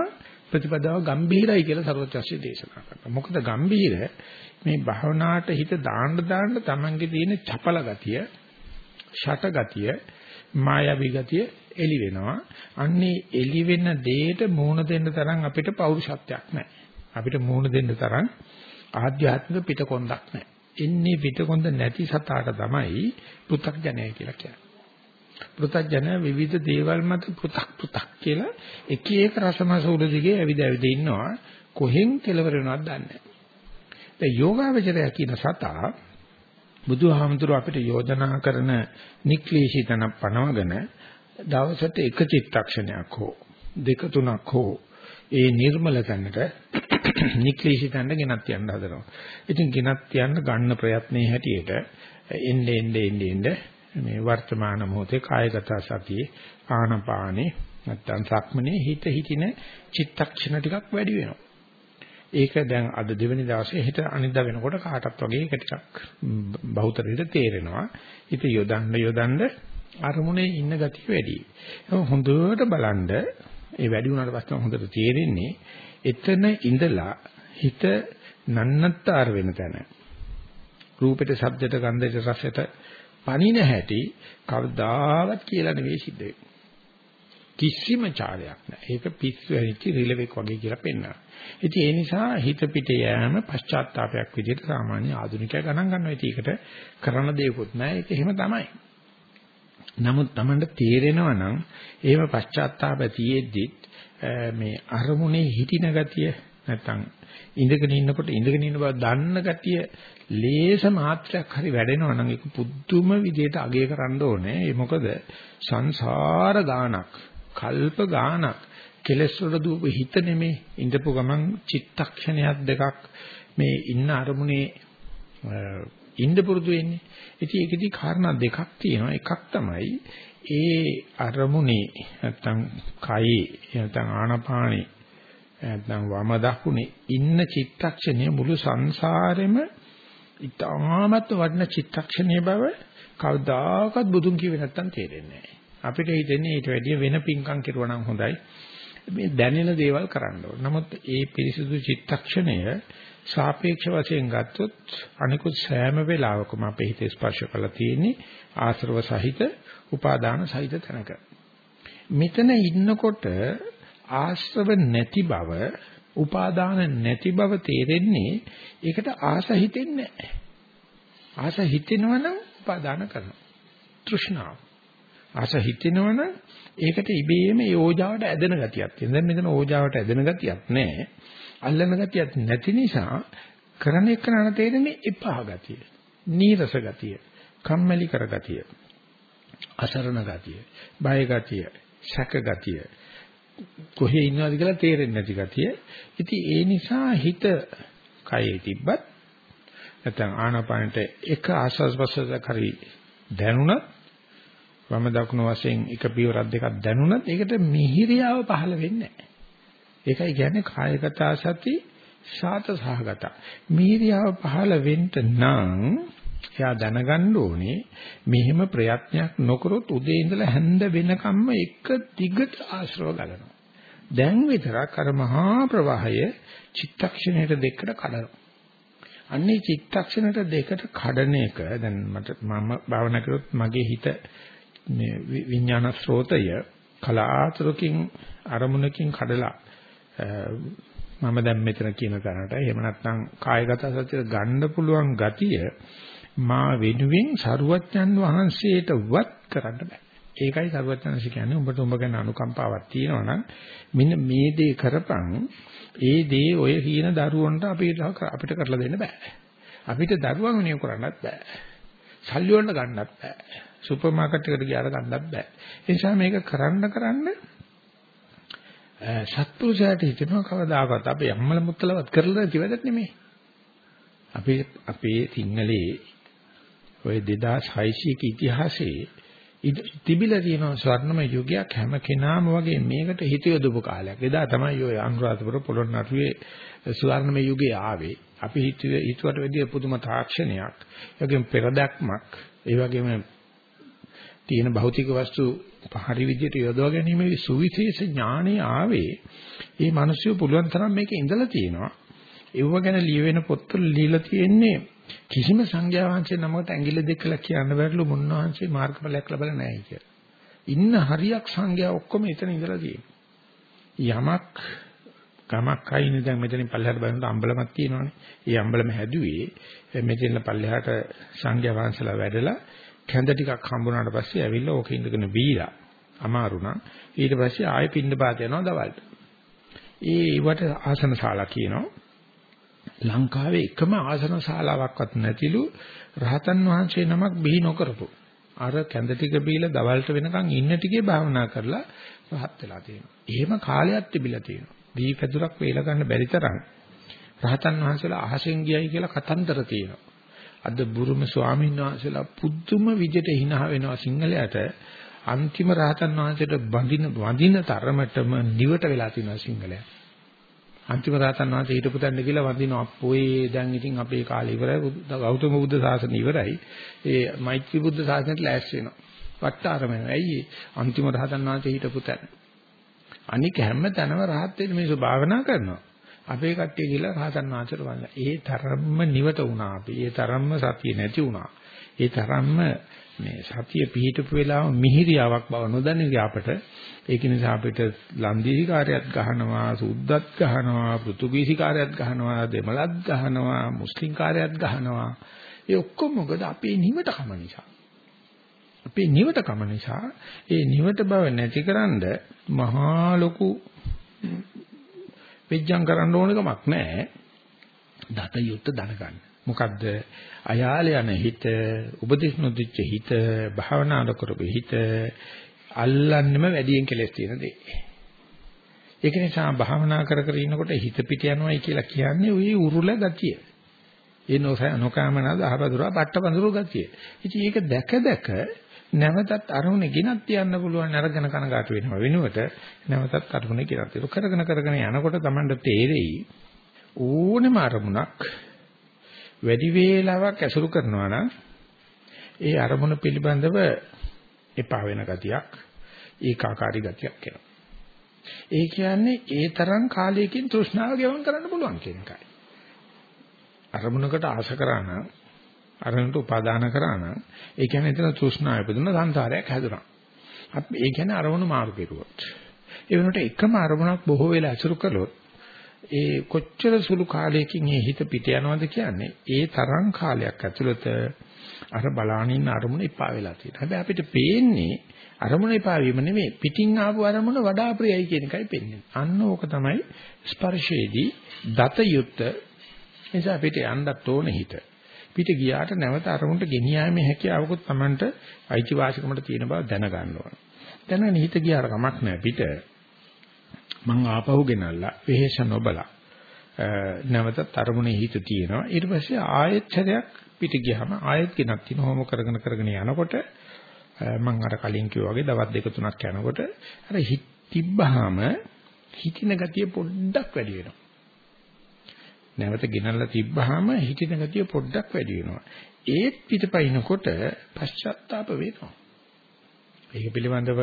ප්‍රතිපදාව ගම්බීරයි කියලා සර්වත්‍ස්‍ය දේශනා කරනවා. මොකද ගම්බීර මේ භාවනාවට හිත දාන්න දාන්න Tamange තියෙන චපල ගතිය, ෂට ගතිය, මායාවී ගතිය එලි වෙනවා. අන්නේ එලි වෙන දෙයට මූණ දෙන්න තරම් අපිට පෞරුෂත්වයක් නැහැ. අපිට මූණ දෙන්න තරම් ආධ්‍යාත්මික පිටකොන්දක් නැහැ. එන්නේ පිටකොන්ද නැති සතාට තමයි පෘථග්ජනය කියලා කියන්නේ. පෘථග්ජන විවිධ දේවල් මත පෘථක් පෘථක් කියලා එක එක රසමසූල දිගේ ඇවිද ඇවිද ඉන්නවා. කොහෙන් කෙලවර වෙනවද දන්නේ නැහැ. දැන් යෝගාවචරය කියන සතා බුදුහාමුදුර අපිට යෝජනා කරන නික්ලේශීතන පනවගෙන දවසට එක චිත්තක්ෂණයක් හෝ දෙක තුනක් හෝ ඒ නිර්මල තැනට නික්ලේශී තැනට ගෙනත් යන්න හදනවා. ඉතින් ගෙනත් යන්න ගන්න ප්‍රයත්නයේ හැටියට එnde ende ende ende මේ වර්තමාන මොහොතේ කායගත සතියේ ආනපානේ නැත්තම් සක්මනේ හිත හිතින චිත්තක්ෂණ ටිකක් වැඩි වෙනවා. ඒක දැන් අද දෙවෙනි දවසේ හෙට අනිද්දා වෙනකොට කාටත් වගේ ඒක ටිකක් බහුතරයට තේරෙනවා. හිත යොදන්න යොදන්න අරමුණේ ඉන්න ගතිය වැඩි. හොඳට බලන්න ඒ වැඩි වුණාට පස්සේ හොඳට තේරෙන්නේ එතන ඉඳලා හිත නන්නත්තර වෙන තැන. රූපෙට, ශබ්දෙට, ගන්ධෙට, රසෙට පණින හැටි කවදාවත් කියලා නෙවෙයි සිද්ධ වෙන්නේ. කිසිම චාරයක් නැහැ. ඒක පිස්සු ඇරිච්ච රිලෙවෙක් වගේ කියලා පෙන්වනවා. ඉතින් ඒ නිසා හිත පිට යෑම පශ්චාත්තාවයක් විදිහට සාමාන්‍ය ආධුනිකයා ගණන් ගන්නවා. ඉතින් ඒකට කරන්න දෙයක්වත් නැහැ. ඒක එහෙම තමයි. නමුත් Tamanට තේරෙනවා නම් ඒව පශ්චාත්තාප තියෙද්දි මේ අරමුණේ හිටින ගතිය නැත්තම් ඉඳගෙන ඉන්නකොට ඉඳගෙන ඉන්න බව දන්න ගතිය ලේස මාත්‍රයක් හරි වැඩෙනවා නම් ඒක පුදුම විදිහට අගය කරන්න ඕනේ. ඒ මොකද සංසාර ගානක් කල්ප ගානක් කෙලස් වල දුව හිත නෙමේ ඉඳපු ගමන් චිත්තක්ෂණයක් දෙකක් මේ ඉන්න අරමුණේ ඉන්න පුරුදු වෙන්නේ. ඉතින් ඒකෙදි කාරණා දෙකක් තියෙනවා. එකක් තමයි ඒ අරමුණේ නැත්තම් කයේ නැත්තම් ආනපානේ නැත්තම් වම දකුණේ ඉන්න චිත්තක්ෂණය මුළු සංසාරෙම ඊටාමත් වඩන චිත්තක්ෂණයේ බව කවදාකවත් බුදුන් කිව්වේ නැත්තම් තේරෙන්නේ නැහැ. අපිට හිතෙන්නේ ඊට වැඩිය වෙන පිංකම් කෙරුවා නම් හොඳයි. මේ දැනෙන දේවල් කරන්න ඕන. නමුත් ඒ පිරිසිදු චිත්තක්ෂණය සාපේක්ෂ වශයෙන් ගත්තොත් අනිකුත් සෑම වෙලාවකම අපේ හිතේ ස්පර්ශ කරලා තියෙන්නේ ආශ්‍රව සහිත, උපාදාන සහිත තැනක. මෙතන ඉන්නකොට ආශ්‍රව නැති බව, උපාදාන නැති බව තේරෙන්නේ ඒකට ආස හිතෙන්නේ නැහැ. ආස හිතෙනවනම් උපාදාන කරනවා. තෘෂ්ණාව. ආස හිතෙනවනම් ඒකට ඉබේම ඒ ඕජාවට ඇදෙන ගතියක් තියෙනවා. දැන් මෙතන ඕජාවට ඇදෙන ගතියක් නැහැ. අල්ලන ගතියක් නැති නිසා කරන එක නන තේරෙන්නේ එපා ගතිය. නීරස ගතිය. කම්මැලි කර ගතිය. අසරණ ගතිය. බය ගතිය. සැක ගතිය. කොහේ ඉන්නවද කියලා තේරෙන්නේ නැති ගතිය. ඉතින් ඒ නිසා හිත කයේ තිබ්බත් නැත්නම් ආනාපානට එක ආස්වාස් ප්‍රසවාසයක් හරි දැනුණත් වම දකුණු වශයෙන් එක පියවරක් දෙකක් දැනුණත් ඒකට මිහිරියාව පහළ වෙන්නේ නැහැ. ඒකයි කියන්නේ කායගත සති ශාත සහගත. මිහිරියාව පහළ වෙන්න නම් එයා දැනගන්න ඕනේ මෙහෙම ප්‍රයත්නයක් නොකරොත් උදේ ඉඳලා හැන්ද වෙනකම්ම එක දිගට ආශ්‍රව ගලනවා. දැන් විතරක් අර මහා ප්‍රවාහය චිත්තක්ෂණයට දෙකට කඩනවා. අන්නේ චිත්තක්ෂණයට දෙකට කඩන එක දැන් මට මම භාවනා කරොත් මගේ හිත මේ විඥාන ස්රෝතය කලාතුරකින් අරමුණකින් කඩලා මම දැන් මෙතන කියන තැනට එහෙම නැත්නම් කායගත සතිය ගන්න පුළුවන් ගතිය මා වෙනුවෙන් සරුවච්චන් වහන්සේටවත් කරන්න බෑ. ඒකයි සරුවච්චන්සි කියන්නේ උඹට උඹ ගැන අනුකම්පාවක් තියෙනවා නම් මෙන්න මේ දේ කරපන් ඒ දේ ඔය කියන දරුවන්ට අපිට අපිට කරලා දෙන්න බෑ. අපිට දරුවන් වෙනුවෙන් කරන්නත් බෑ. සල්ලි වලට ගන්නත් බෑ. සුපර් මාකට් එකට ගියාට ගන්නත් බෑ. ඒ නිසා මේක කරන්න කරන්න සත්පුරුෂයාට හිතෙනවා කවදාකවත් අපේ අම්මල මුත්තලවත් කරලා නැති වැඩක් නෙමෙයි. අපේ අපේ සිංහලේ ඔය 2600 ක ඉතිහාසයේ තිබිලා තියෙන ස්වර්ණම යුගයක් හැම කෙනාම වගේ මේකට හිත යොදපු කාලයක්. එදා තමයි ඔය අනුරාධපුර පොළොන්නරුවේ ස්වර්ණම යුගය ආවේ. අපි හිතුවේ ඊටවට වැඩිය පුදුම තාක්ෂණයක්. ඒ වගේම පෙරදක්මක්, ඒ වගේම තියෙන භෞතික වස්තු හරි විදිහට යොදවා ගැනීමේ සුවිශේෂ ඥාණය ආවේ මේ මිනිස්සු පුළුවන් තරම් මේක ඉඳලා තියෙනවා. ඒව ගැන ලියවෙන පොත්වල ලියලා තියෙන්නේ කිසිම සංඥා වංශේ නමකට ඇඟිල්ල දෙකලා කියන්න බැරිලු මුන්නවංශේ මාර්ගඵලයක් ලැබලා නැහැ කියලා. ඉන්න හරියක් සංඥා ඔක්කොම එතන ඉඳලා තියෙනවා. යමක් ගමක් අයිනේ දැන් මෙතනින් පල්ලෙහාට බලනකොට අම්බලමක් තියෙනවානේ. ඒ අම්බලම හැදුවේ මෙතන පල්ලෙහාට සංඥා වංශලා වැඩලා කැඳ ටිකක් හම්බුනාට පස්සේ ඇවිල්ලා ඕක ඉඳගෙන බීලා අමාරු නම් ඊට පස්සේ ආයෙ පින්න පාත යනවා දවල්ට. ඒ වට ආසන ශාලා කියනවා. ලංකාවේ එකම ආසන ශාලාවක්වත් නැතිලු රහතන් වහන්සේ නමක් බිහි නොකරපු. අර කැඳ ටික බීලා දවල්ට වෙනකන් ඉන්න ටිකේ භාවනා කරලා රහත් වෙලා තියෙනවා. එහෙම කාලයක් තිබිලා තියෙනවා. දී පැදුරක් වේල ගන්න බැරි තරම් රහතන් වහන්සේලා අහසෙන් ගියයි කියලා කතන්දර තියෙනවා. අද බුරුම ස්වාමීන් වහන්සේලා පුදුම විදිහට hina වෙනවා සිංහලයට අන්තිම රහතන් වහන්සේට බඳින වඳින තරමටම නිවට වෙලා තියෙනවා සිංහලයා. අන්තිම රහතන් වහන්සේ හිටපු තැනට ගිහලා වඳිනවා අප්පෝයේ දැන් ඉතින් අපේ කාලේ ඉවරයි ගෞතම බුද්ධ ශාසනය ඉවරයි. ඒ මෛත්‍රී බුද්ධ ශාසනයට ලෑස්ති වෙනවා. වට්ටාරම වෙනවා. ඇයි අන්තිම රහතන් වහන්සේ හිටපු තැන. අනික හැම තැනම රහත් වෙන්න මිනිස්සු භාවනා කරනවා. අපේ කට්ටිය ගිහලා රහතන් වහන්සේට වඳිනවා. ඒ තරම්ම නිවට වුණා අපි. ඒ තරම්ම සතිය නැති වුණා. ඒ තරම්ම මේ සතිය පිහිටපු වෙලාව මිහිරියාවක් බව නොදැනී අපට ඒක නිසා අපිට ලන්දීසි කාර්යයක් ගහනවා සුද්දත් ගහනවා පෘතුගීසි කාර්යයක් ගහනවා දෙමළත් ගහනවා මුස්ලිම් කාර්යයක් ගහනවා. ඒ ඔක්කොම මොකද? අපේ නිවටකම නිසා. අපේ නිවටකම නිසා ඒ නිවට බව නැතිකරන්ද මහා ලොකු වෙජ්ජම් කරන්න ඕන කමක් නැහැ. දත යුත් දැනගන්න. මොකද්ද? අයාල යන හිත උපදේශ නොදිච්ච හිත භාවනා නොකරපු හිත අල්ලන්නෙම වැඩියෙන් කෙලස් තියෙන දේ. ඒක නිසා භාවනා කර කර ඉන්නකොට හිත පිට යනවායි කියලා කියන්නේ ওই උරුල ගතිය. ඒ නොකාමනා දහබදුරා පට්ටපඳුරු ගතිය. ඉතින් ඒක දැක දැක නැවතත් අරමුණේ ගෙනත් තියන්න පුළුවන් අරගෙන කනගාටු වෙනවා වෙනුවට නැවතත් අරමුණේ ගෙනත් ඒක කරගෙන කරගෙන යනකොට Tamanට තේරෙයි ඕනෙම අරමුණක් වැඩි වේලාවක් ඇසුරු කරනවා නම් ඒ අරමුණ පිළිබඳව එපා වෙන ගතියක් ඒකාකාරී ගතියක් එනවා. ඒ කියන්නේ ඒ තරම් කාලයකින් තෘෂ්ණාව ගෙවම් කරන්න පුළුවන් කියන එකයි. අරමුණකට ආශ කරා නම් අරමුණට උපාදාන කරා නම් ඒ කියන්නේ එතන තෘෂ්ණාව ඉපදුන සංසාරයක් හැදුනා. අපි ඒ කියන්නේ අරමුණු මාරු කෙරුවොත්. ඒ වෙනකොට එකම අරමුණක් බොහෝ වෙලා අසුරු කළොත් ඒ කොච්චර සුළු කාලයකින් මේ හිත පිට යනවද කියන්නේ ඒ තරම් කාලයක් ඇතුළත අර බලානින්න අරමුණ එපා වෙලා තියෙනවා. හැබැයි අපිට පේන්නේ අරමුණ එපා වීම නෙමෙයි පිටින් ආපු අරමුණ වඩා ප්‍රියයි කියන එකයි පෙන්වන්නේ. අන්න ඕක තමයි ස්පර්ශයේදී දත යුත්ත නිසා අපිට යන්නත් ඕන හිත. පිට ගියාට නැවත අරමුණට ගෙනියීමේ හැකියාවකුත් Tamanට අයිතිවාසිකමට තියෙන බව දැනගන්න ඕන. දැනගෙන හිත ගියාට කමක් නැහැ පිට. මං ආපහු ගෙනල්ලා වෙහෙස නොබලා නැවතත් අරමුණේ හිත තියෙනවා. ඊට පස්සේ ආයෙත් හැරයක් පිට ගියාම ආයෙත් ගෙනත් තිනවම කරගෙන කරගෙන යනකොට මම අර කලින් කිව්වා වගේ දවස් දෙක තුනක් යනකොට අර හිත තිබ්බහම හිතින ගතිය පොඩ්ඩක් වැඩි වෙනවා. නැවත ගෙනල්ලා තිබ්බහම හිතින ගතිය පොඩ්ඩක් වැඩි වෙනවා. ඒත් පිටපයින්කොට පශ්චාත්තාප වෙනවා. ඒක පිළිබඳව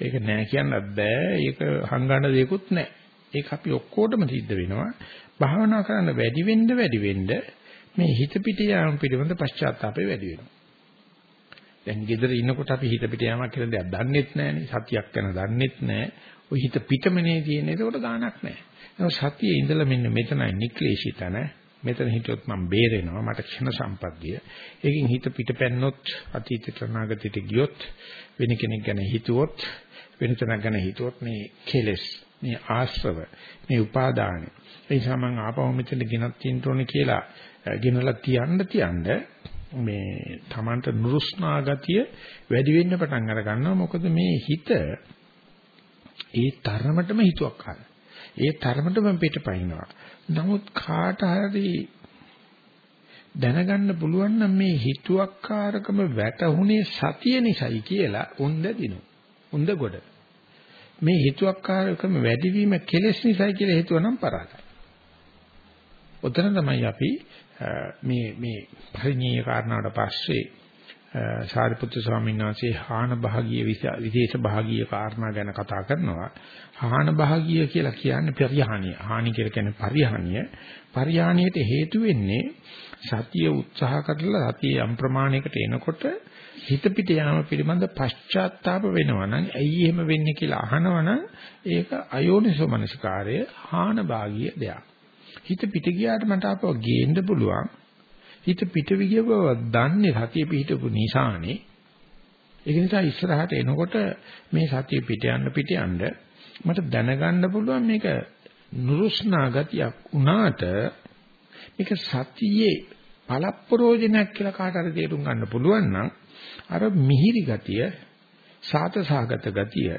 ඒක නෑ කියන්නත් බෑ. ඒක හංගන්න දෙයක්වත් නෑ. ඒක අපි ඔක්කොටම සිද්ධ වෙනවා. භාවනා කරන්න වැඩි වෙන්න වැඩි වෙන්න මේ හිත පිට යාම පිළිබඳ පශ්චාත්තාපය වැඩි වෙනවා. දැන් ගෙදර ඉන්නකොට අපි හිත පිට යamak කියලා දෙයක් දන්නෙත් නැහැනේ. සතියක් ගැන දන්නෙත් නැහැ. ওই හිත පිටමනේ තියෙන. ඒකට ගාණක් නැහැ. නමුත් සතියේ ඉඳලා මෙන්න මෙතනයි නික්ලේශිතන. මෙතන හිටියොත් මම බේරෙනවා. මට ක්ෂණ සම්පත්තිය. ඒකෙන් හිත පිටපැන්නොත් අතීතයට අනාගතයට ගියොත් වෙන කෙනෙක් ගැන හිතුවොත් වෙන තැනක් ගැන හිතුවොත් මේ කෙලෙස් මේ ආශ්‍රව මේ උපාදාන ඒ නිසා මම ආපහු මෙතන ගෙනත් තින්න ඕනේ කියලා ගෙනලා තියන්න තියන්න මේ Tamanට නුරුස්නා ගතිය වැඩි වෙන්න පටන් අර ගන්නවා මොකද මේ හිත ඒ තරමටම හිතුවක් ගන්න. ඒ තරමටම පිටපයින්නවා. නමුත් කාට හරි දැනගන්න පුළුවන් නම් මේ හිතුවක්කාරකම වැටුනේ සතිය නිසායි කියලා උන්ද දිනු. උන්ද ගොඩ. මේ හිතුවක්කාරකම වැඩිවීම කෙලෙස් නිසායි කියලා හිතුවනම් පරාදයි. ඔතන තමයි අපි මේ මේ පරිණීය කාරණාවට පස්සේ සාරිපුත්‍ර ස්වාමීන් වහන්සේ හාන භාගීය විශේෂ භාගීය කාරණා ගැන කතා කරනවා. හාන භාගීය කියලා කියන්නේ පරිහානිය. හානි කියලා කියන්නේ පරිහානිය. පරිහානියට හේතු වෙන්නේ සතිය උත්සාහ කරලා සතිය යම් ප්‍රමාණයකට එනකොට හිත පිට යාම පිළිබඳ පශ්චාත්තාප වෙනවා නම් ඇයි එහෙම වෙන්නේ කියලා අහනවනම් ඒක අයෝනිසෝ මනසිකාරය හාන භාගීය දෙයක්. හිත පිට ගියාට මට අපව ගේන්න පුළුවන්. හිත පිට විගිය බව දන්නේ සතිය පිටපු නිසානේ. ඒක නිසා ඉස්සරහට එනකොට මේ සතිය පිට යන්න පිට යන්න මට දැනගන්න පුළුවන් මේක නුරුස්නා ගතියක් වුණාට මේක සතියේ පළප්‍රෝජනයක් කියලා කාට හරි තේරුම් ගන්න පුළුවන් නම් අර මිහිරි ගතිය සාතසහගත ගතිය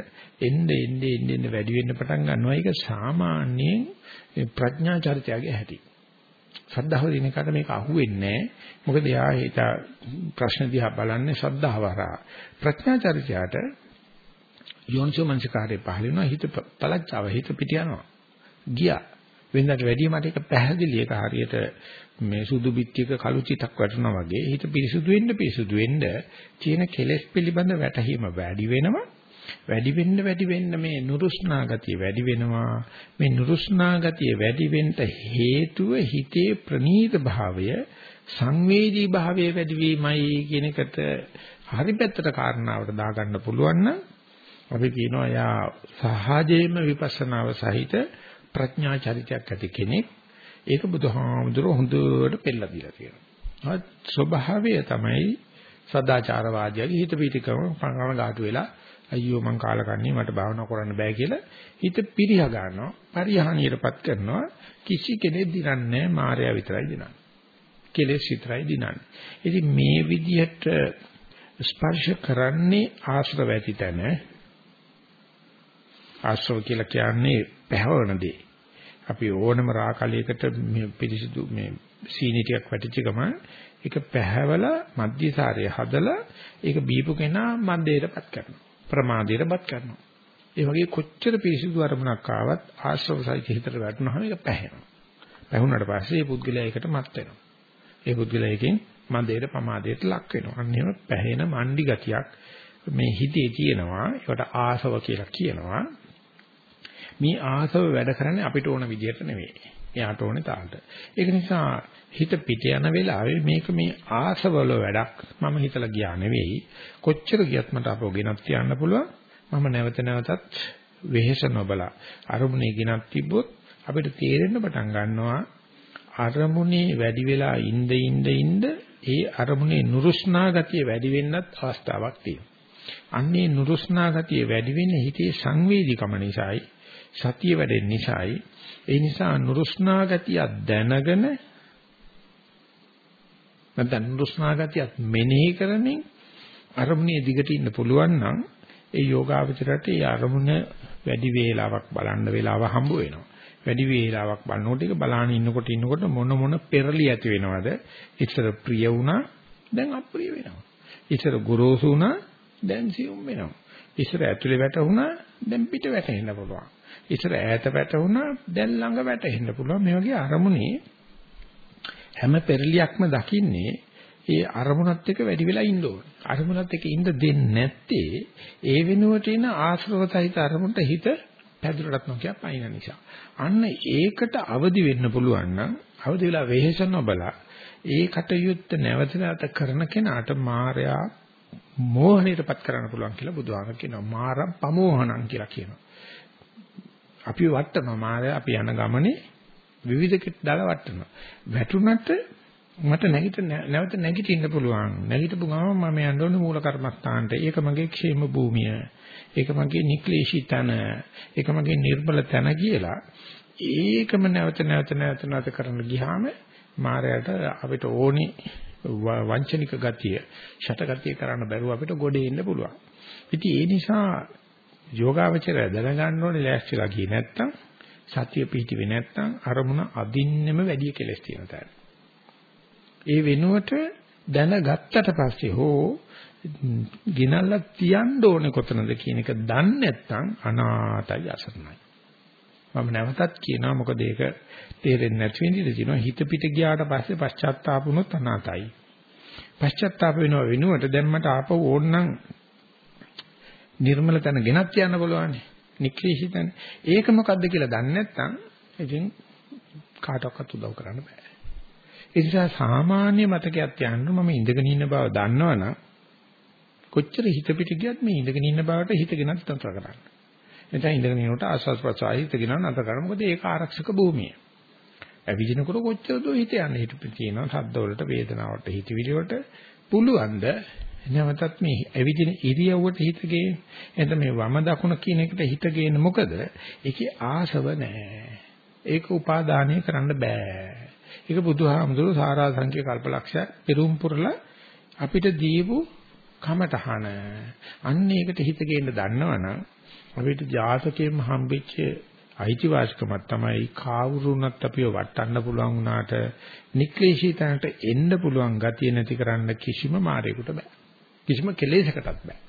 එnde ende ende වැඩි වෙන්න පටන් ගන්නවා ඒක සාමාන්‍යයෙන් ප්‍රඥා චරිතයගේ හැටි. සද්ධාව දින එකට මේක අහුවෙන්නේ නැහැ. මොකද යා හිත ප්‍රශ්න දිහා බලන්නේ සද්ධාව හරහා. ප්‍රඥා චරිතයට යෝනිසෝ මනසිකාරේ පහළ වෙනවා හිත පළච්චාව හිත පිට යනවා. ගියා. වෙනදාට වැඩිය මට ඒක පැහැදිලි ඒක හරියට මේ සුදු පිටියක කළු චිතක් වැටෙනවා වගේ හිත පිරිසුදු වෙන්න පිරිසුදු වෙන්න තියෙන කෙලෙස් පිළිබඳ වැටහීම වැඩි වෙනවා. වැඩි වෙන්න වැඩි වෙන්න මේ නුරුස්නා ගතිය වැඩි වෙනවා. මේ නුරුස්නා ගතිය වැඩි වෙන්න හේතුව හිතේ ප්‍රනීත භාවය සංවේදී භාවය වැඩි වීමයි කියන එකට හරි පැත්තට කාරණාවට දාගන්න පුළුවන් නම් අපි කියනවා යා සහජයෙන්ම විපස්සනාව සහිත ප්‍රඥා චරිතයක් ඇති කෙනෙක්. ඒක බුදුහාමුදුරුවෝ හොඳට පෙන්නලා දීලා තියෙනවා. ස්වභාවය තමයි සදාචාරවාදියාගේ හිත පිටිකම පංගම ගාටු වෙලා අයියෝ මං කාලකන්ණි මට භාවනා කරන්න බෑ කියලා හිත පිරිහ ගන්නවා පරිහානියටපත් කරනවා කිසි කෙනෙක් දිනන්නේ නැහැ මායя විතරයි දිනන්නේ. කෙලෙස් විතරයි දිනන්නේ. ඉතින් මේ විදිහට ස්පර්ශ කරන්නේ ආශ්‍රව ඇති තැන. ආශ්‍රව කියලා කියන්නේ පැහැවන දේ. අපි ඕනම රාකලියකට මේ පිරිසිදු මේ සීනි ටිකක් වැටිච්ච ගමන් ඒක පැහැවලා මධ්‍යසාරය හදලා ඒක බීපු කෙනා මන්දේටපත් කරනවා ප්‍රමාදයටපත් කරනවා. ඒ වගේ කොච්චර පිරිසිදු අරමුණක් ආවත් ආශ්‍රව සහිත හිතට වැටුනහම ඒක පැහැෙනවා. පැහුනට පස්සේ ඒ පුද්ගලයා ඒකට මත් වෙනවා. ඒ පුද්ගලයා එකෙන් මන්දේට ප්‍රමාදයට ලක් වෙනවා. අන්න එහෙම පැහැෙන මණ්ඩි ගතියක් මේ හිතේ තියෙනවා. ඒකට ආසව කියලා කියනවා. මේ ආසව වැඩ කරන්නේ අපිට ඕන විදිහට නෙවෙයි. එයාට ඕනේ තාලට. ඒක නිසා හිත පිට යන වෙලාවේ මේක මේ ආසවල වැඩක් මම හිතලා ගියා නෙවෙයි. කොච්චර ගියත් මට අපෝ ගෙනත් තියන්න පුළුවන්. මම නැවත නැවතත් වෙහෙස නොබලා අරමුණේ ගෙනත් තිබ්බොත් අපිට තේරෙන්න පටන් ගන්නවා අරමුණේ වැඩි වෙලා ඉඳ ඉඳ ඉඳ ඒ අරමුණේ නුරුස්නා ගතිය වැඩි වෙන්නත් අවස්ථාවක් තියෙනවා. අන්නේ නුරුස්නා ගතිය වැඩි වෙන්නේ හිතේ සංවේදීකම නිසායි සතිය වැඩෙන නිසායි ඒ නිසා නුරුස්නා ගතිය දැනගෙන නැත්නම් නුරුස්නා ගතියත් මෙනෙහි කරමින් අරමුණේ දිගට ඉන්න පුළුවන් නම් ඒ යෝගාවචරයට ඒ අරමුණ වැඩි වේලාවක් බලන්න වේලාව හම්බ වෙනවා. වැඩි වේලාවක් බලනකොට ඒක බලාන ඉන්නකොට ඉන්නකොට මොන මොන පෙරලි ඇති වෙනවද? ඉතර ප්‍රිය වුණා දැන් අප්‍රිය වෙනවා. ඉතර ගොරෝසු වුණා දැන් සියුම් වෙනවා. ඉතර ඇතුලේ වැටුණා දැන් පිට වැටෙන්න පුළුවන්. ඉතර ඈත වැටුණා දැන් ළඟ වැටෙන්න පුළුවන්. මේ වගේ අරමුණේ හැම පෙරලියක්ම දකින්නේ ඒ අරමුණත් එක්ක වැඩි වෙලා ඉන්න ඕනේ. අරමුණත් එක්ක ඉන්න දෙන්නේ නැත්තේ ඒ වෙනුවට එන ආශ්‍රවතයිත අරමුණට හිත පැදුරටත් නොකිය පයින් නිසා. අන්න ඒකට අවදි වෙන්න පුළුවන් නම් අවදි වෙලා වෙහෙස නොබලා ඒ කටයුත්ත නැවත නැවත කරන කෙනාට මායя මෝහණයටපත් කරන්න පුළුවන් කියලා බුදුහාම කියනවා. මාරම් පමෝහණං කියලා කියනවා. අපි වටනවා මාය අපි යන ගමනේ විවිධ කිට දාලා වටනවා. වැටුනට මට නැගිට නැවත නැගිටින්න පුළුවන්. නැගිටපු ගමන් මම යන්න ඕනේ මූල කර්මස්ථානට. ඒක මගේ ക്ഷേම භූමිය. ඒක මගේ නික්ලේශී තන. ඒක මගේ නිර්මල තන කියලා ඒකම නැවත නැවත නැවත නැවත කරන්න ගියාම මායයට අපිට ඕනි වංචනික ගතිය, ෂට ගතිය කරන්න බැරුව අපිට ගොඩේ ඉන්න පුළුවන්. ඉතින් ඒ නිසා යෝගාවචරය දැනගන්න ඕනේ ලෑස්තිලා ගියේ නැත්තම් සතිය පිහිටිවේ නැත්තම් අරමුණ අදින්නෙම වැඩි කෙලස් තියෙන තැන. ඒ වෙනුවට දැනගත්තට පස්සේ හෝ ගිනල්ලා තියන්න ඕනේ කොතනද කියන එක දන්නේ නැත්නම් අනාතයි අසරණයි. මම නැවතත් කියනවා මොකද ඒක තේරෙන්නේ නැති වෙන්නේ තියෙනවා හිත පිට ගියාට පස්සේ පශ්චාත්තාප වුණොත් අනාතයි. පශ්චාත්තාප වෙනව වෙනුවට දැන් මට ආපහු ඕනනම් නිර්මල තැන ගෙනත් යන්න බලවන්නේ. නික්ලේශී තැන. ඒක මොකද්ද කියලා දන්නේ නැත්නම් ඉතින් කාටවත් උදව් කරන්න බෑ. ඒ නිසා සාමාන්‍ය මතකයක් තියන්න මම ඉඳගෙන ඉන්න බව දන්නවනම් කොච්චර හිත පිට ගියත් මේ ඉඳගෙන ඉන්න බවට හිතගෙන නතර කරන්න. එතන ඉඳගෙන ඉනකොට ආස්වාස් ප්‍රසආය හිතගෙන නතර කරන්න. මොකද ඒක ආරක්ෂක භූමිය. ඇවිදිනකොට කොච්චර දෝ හිත යන්නේ හිත තියෙනවා සද්ද වලට වේදනාවට හිතවිලි වලට පුළුවන්ද නැවතත් මේ ඇවිදින ඉරියව්වට හිත ගේන. එතන මේ වම දකුණ කියන එකට හිත ගේන මොකද? ඒකේ ආසව නැහැ ඒක උපාදානය කරන්න බෑ. ඒක බුදුහාමුදුරුවෝ සාරා සංඛ්‍ය කල්පලක්ෂ පෙරුම් පුරලා අපිට දීපු කමටහන අන්න ඒකට හිත ගේන්න දන්නවනම් අපිට ජාතකයෙන්ම හම්බෙච්ච අයිතිවාසිකමක් තමයි කාවුරුණත් අපිව වටන්න පුළුවන් වුණාට නික්ලේශී තැනට එන්න පුළුවන් ගතිය නැති කරන්න කිසිම මායයකට බෑ. කිසිම කෙලෙසකටත් බෑ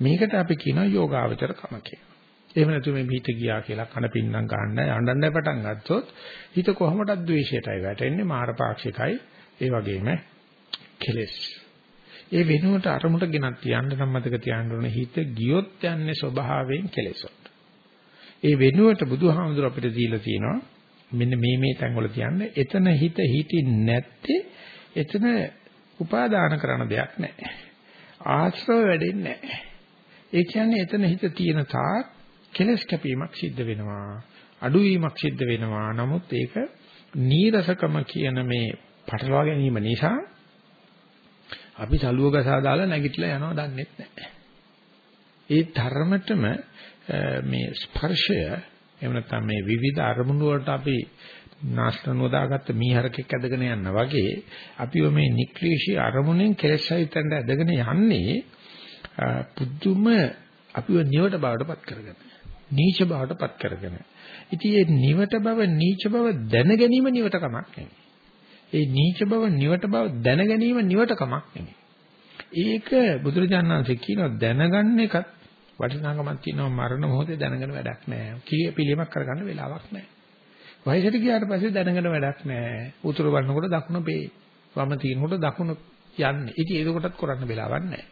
මේකට අපි කියනවා යෝගාවචර කම කියලා එහෙම නැතු මේ පිට ගියා කියලා කන පින්නම් ගන්න යඬන්න පටන් ගත්තොත් හිත කොහොමදත් ද්වේෂයටයි වැටෙන්නේ මාරපාක්ෂිකයි ඒ වගේම කෙලෙස්. ඒ වෙනුවට අරමුණට ගෙනත් තියන්න නම් මතක තියාගන්න ඕනේ හිත ගියොත් යන්නේ ස්වභාවයෙන් කෙලෙසොත්. ඒ වෙනුවට බුදුහාමුදුර අපිට දීලා තියෙනවා මෙන්න මේ මේ තැන් වල තියන්නේ එතන හිත හිටින් නැත්තේ එතන උපාදාන කරන දෙයක් නැහැ. ආශ්‍රව වැඩෙන්නේ නැහැ. ඒ කියන්නේ එතන හිත තියෙන තාක් කෙලස් කැපීමක් සිද්ධ වෙනවා. අඩුවීමක් සිද්ධ වෙනවා. නමුත් ඒක නීරසකම කියන මේ පටලවා ගැනීම නිසා අපි සලුව ගසා දාලා නැගිටලා යනවා දන්නේ නැහැ. ඒ ධර්මතම මේ ස්පර්ශය එහෙම නැත්නම් මේ විවිධ අරමුණු වලට අපි නාස්තන වදාගත්ත මීහරකෙක් ඇදගෙන යනවා වගේ අපිව මේ නික්ලිෂී අරමුණෙන් කෙලෙසයිතෙන්ද ඇදගෙන යන්නේ පුදුම අපිව නිවට බවටපත් කරගෙන නීච බවටපත් කරගෙන ඉතින් මේ නිවට බව නීච බව දැන ගැනීම නිවට කමක් නෙමෙයි ඒ නීච බව නිවට බව දැන ගැනීම නිවට කමක් නෙමෙයි ඒක බුදුරජාණන් වහන්සේ කියනවා දැනගන්න එකත් වටිනාකමක් තියෙනවා මරණ මොහොතේ දැනගෙන වැඩක් නැහැ. කීය පිළියමක් කරගන්න වෙලාවක් නැහැ. වයසට ගියාට පස්සේ දැනගෙන වැඩක් නැහැ. උතුරු බලනකොට දකුණ පේ. වම තිනකොට දකුණ යන්නේ. ඉතින් ඒකකටත් කරන්න වෙලාවක් නැහැ.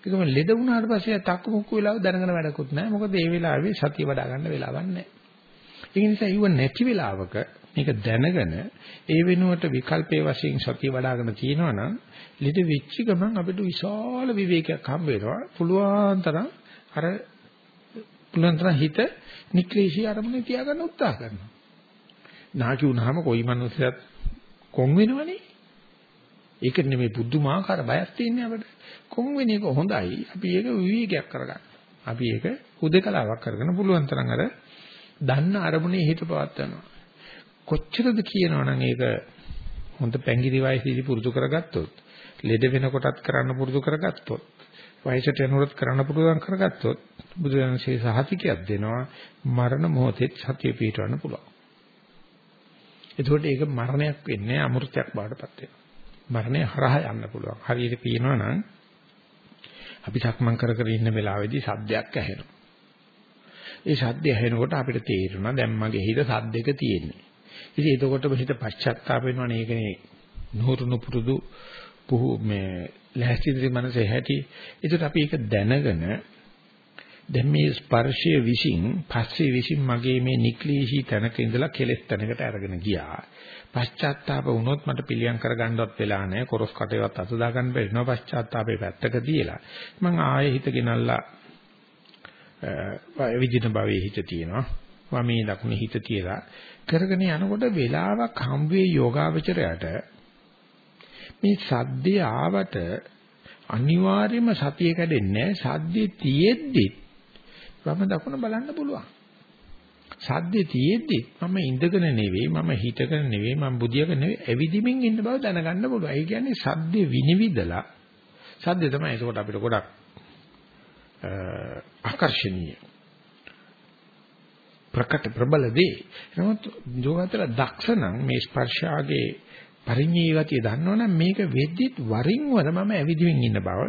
ඒකම ලෙඩ වුණාට පස්සේ තක්කු මුක්කු වෙලාව දැනගෙන වැඩකුත් නැහැ. මොකද ඒ වෙලාවේ සතිය වඩා ගන්න වෙලාවක් නැහැ. ඒ නිසා ඊව නැති වෙලාවක මේක දැනගෙන ඒ වෙනුවට විකල්පයේ වශයෙන් සතිය වඩ아가න තියෙනවා නම් ලිට වෙච්ච ගමන් අපිට විශාල විවේකයක් හම්බ වෙනවා. පුළුවන් තරම් අර පුලන්තර හිත නික්ලේශී අරමුණේ තියාගන්න උත්සාහ කරනවා. නාකි වුණාම කොයි මනුස්සයත් කොන් වෙනවනේ. ඒක නෙමෙයි බුද්ධමාකාර බයක් තියෙන්නේ අපිට. කොන් වෙන එක හොඳයි. අපි ඒක විවේකයක් කරගන්න. අපි ඒක හුදකලාවක් කරගෙන පුළුවන් තරම් අර දන්න අරමුණේ හිත පවත්වනවා. කොච්චරද කියනවනම් ඒක හොඳ පැංගිරි වයසේදී පුරුදු කරගත්තොත් ලෙඩ වෙනකොටත් කරන්න පුරුදු කරගත්තොත් වයසට යනකොට කරන්න පුළුවන් කරගත්තොත් බුදුරජාණන්සේ සහතිකයක් දෙනවා මරණ මොහොතේ සතිය පිටවන්න පුළුවන්. එතකොට ඒක මරණයක් වෙන්නේ අමෘතයක් බාටපත් වෙනවා. මරණය හරහා යන්න පුළුවන්. හරියට කියනවා නම් අපි සක්මන් කර කර ඉන්න වෙලාවේදී සද්දයක් ඇහෙනවා. ඒ සද්දය ඇහෙනකොට අපිට තේරෙනවා දැන් මගේ හිත සද්දෙක තියෙන්නේ. ඉතින් එතකොටම හිත පශ්චාත්තාප වෙනවනේ ඒකනේ නුහුරුණු පුරුදු පුහු මේ ලැහැස්තිරි මනසේ හැටි. ඒකට අපි ඒක දැනගෙන දැන් මේ ස්පර්ශයේ විසින් පස්සේ විසින් මගේ මේ නික්ලීෂී තැනක ඉඳලා කෙලෙස් තැනකට අරගෙන ගියා. පශ්චාත්තාප වුණොත් මට පිළියම් කරගන්නවත් වෙලා නැහැ. කොරස් කටේවත් අත දාගන්න බැරි වෙනවා පශ්චාත්තාපේ පැත්තක තියලා. මං ආයෙ හිත ගෙනල්ලා විජින භවයේ හිත තියෙනවා. වමේ දකුණේ හිත තියලා කරගෙන යනකොට වෙලාවක් හම් වේ යෝගාවචරයට මේ සද්දේ ආවට අනිවාර්යයෙන්ම සතිය කැඩෙන්නේ සද්දේ තියෙද්දි වම දකුණ බලන්න පුළුවන්. සද්දේ තියෙද්දි මම ඉඳගෙන නෙවෙයි මම හිටගෙන නෙවෙයි මම බුදියාගෙන නෙවෙයි ඇවිදිමින් ඉන්න බව දැනගන්න පුළුවන්. ඒ කියන්නේ සද්දේ විනිවිදලා සද්දේ තමයි ඒකට අපිට ගොඩක් ආකර්ෂණීය ප්‍රකට ප්‍රබල දේ. නමුත් යෝගාතර දක්ෂ නම් මේ ස්පර්ශාගේ පරිඤ්ඤේ ගතිය දන්නවනම් මේක වෙද්දිත් වරින් වර මම ඇවිදින්න ඉන්න බව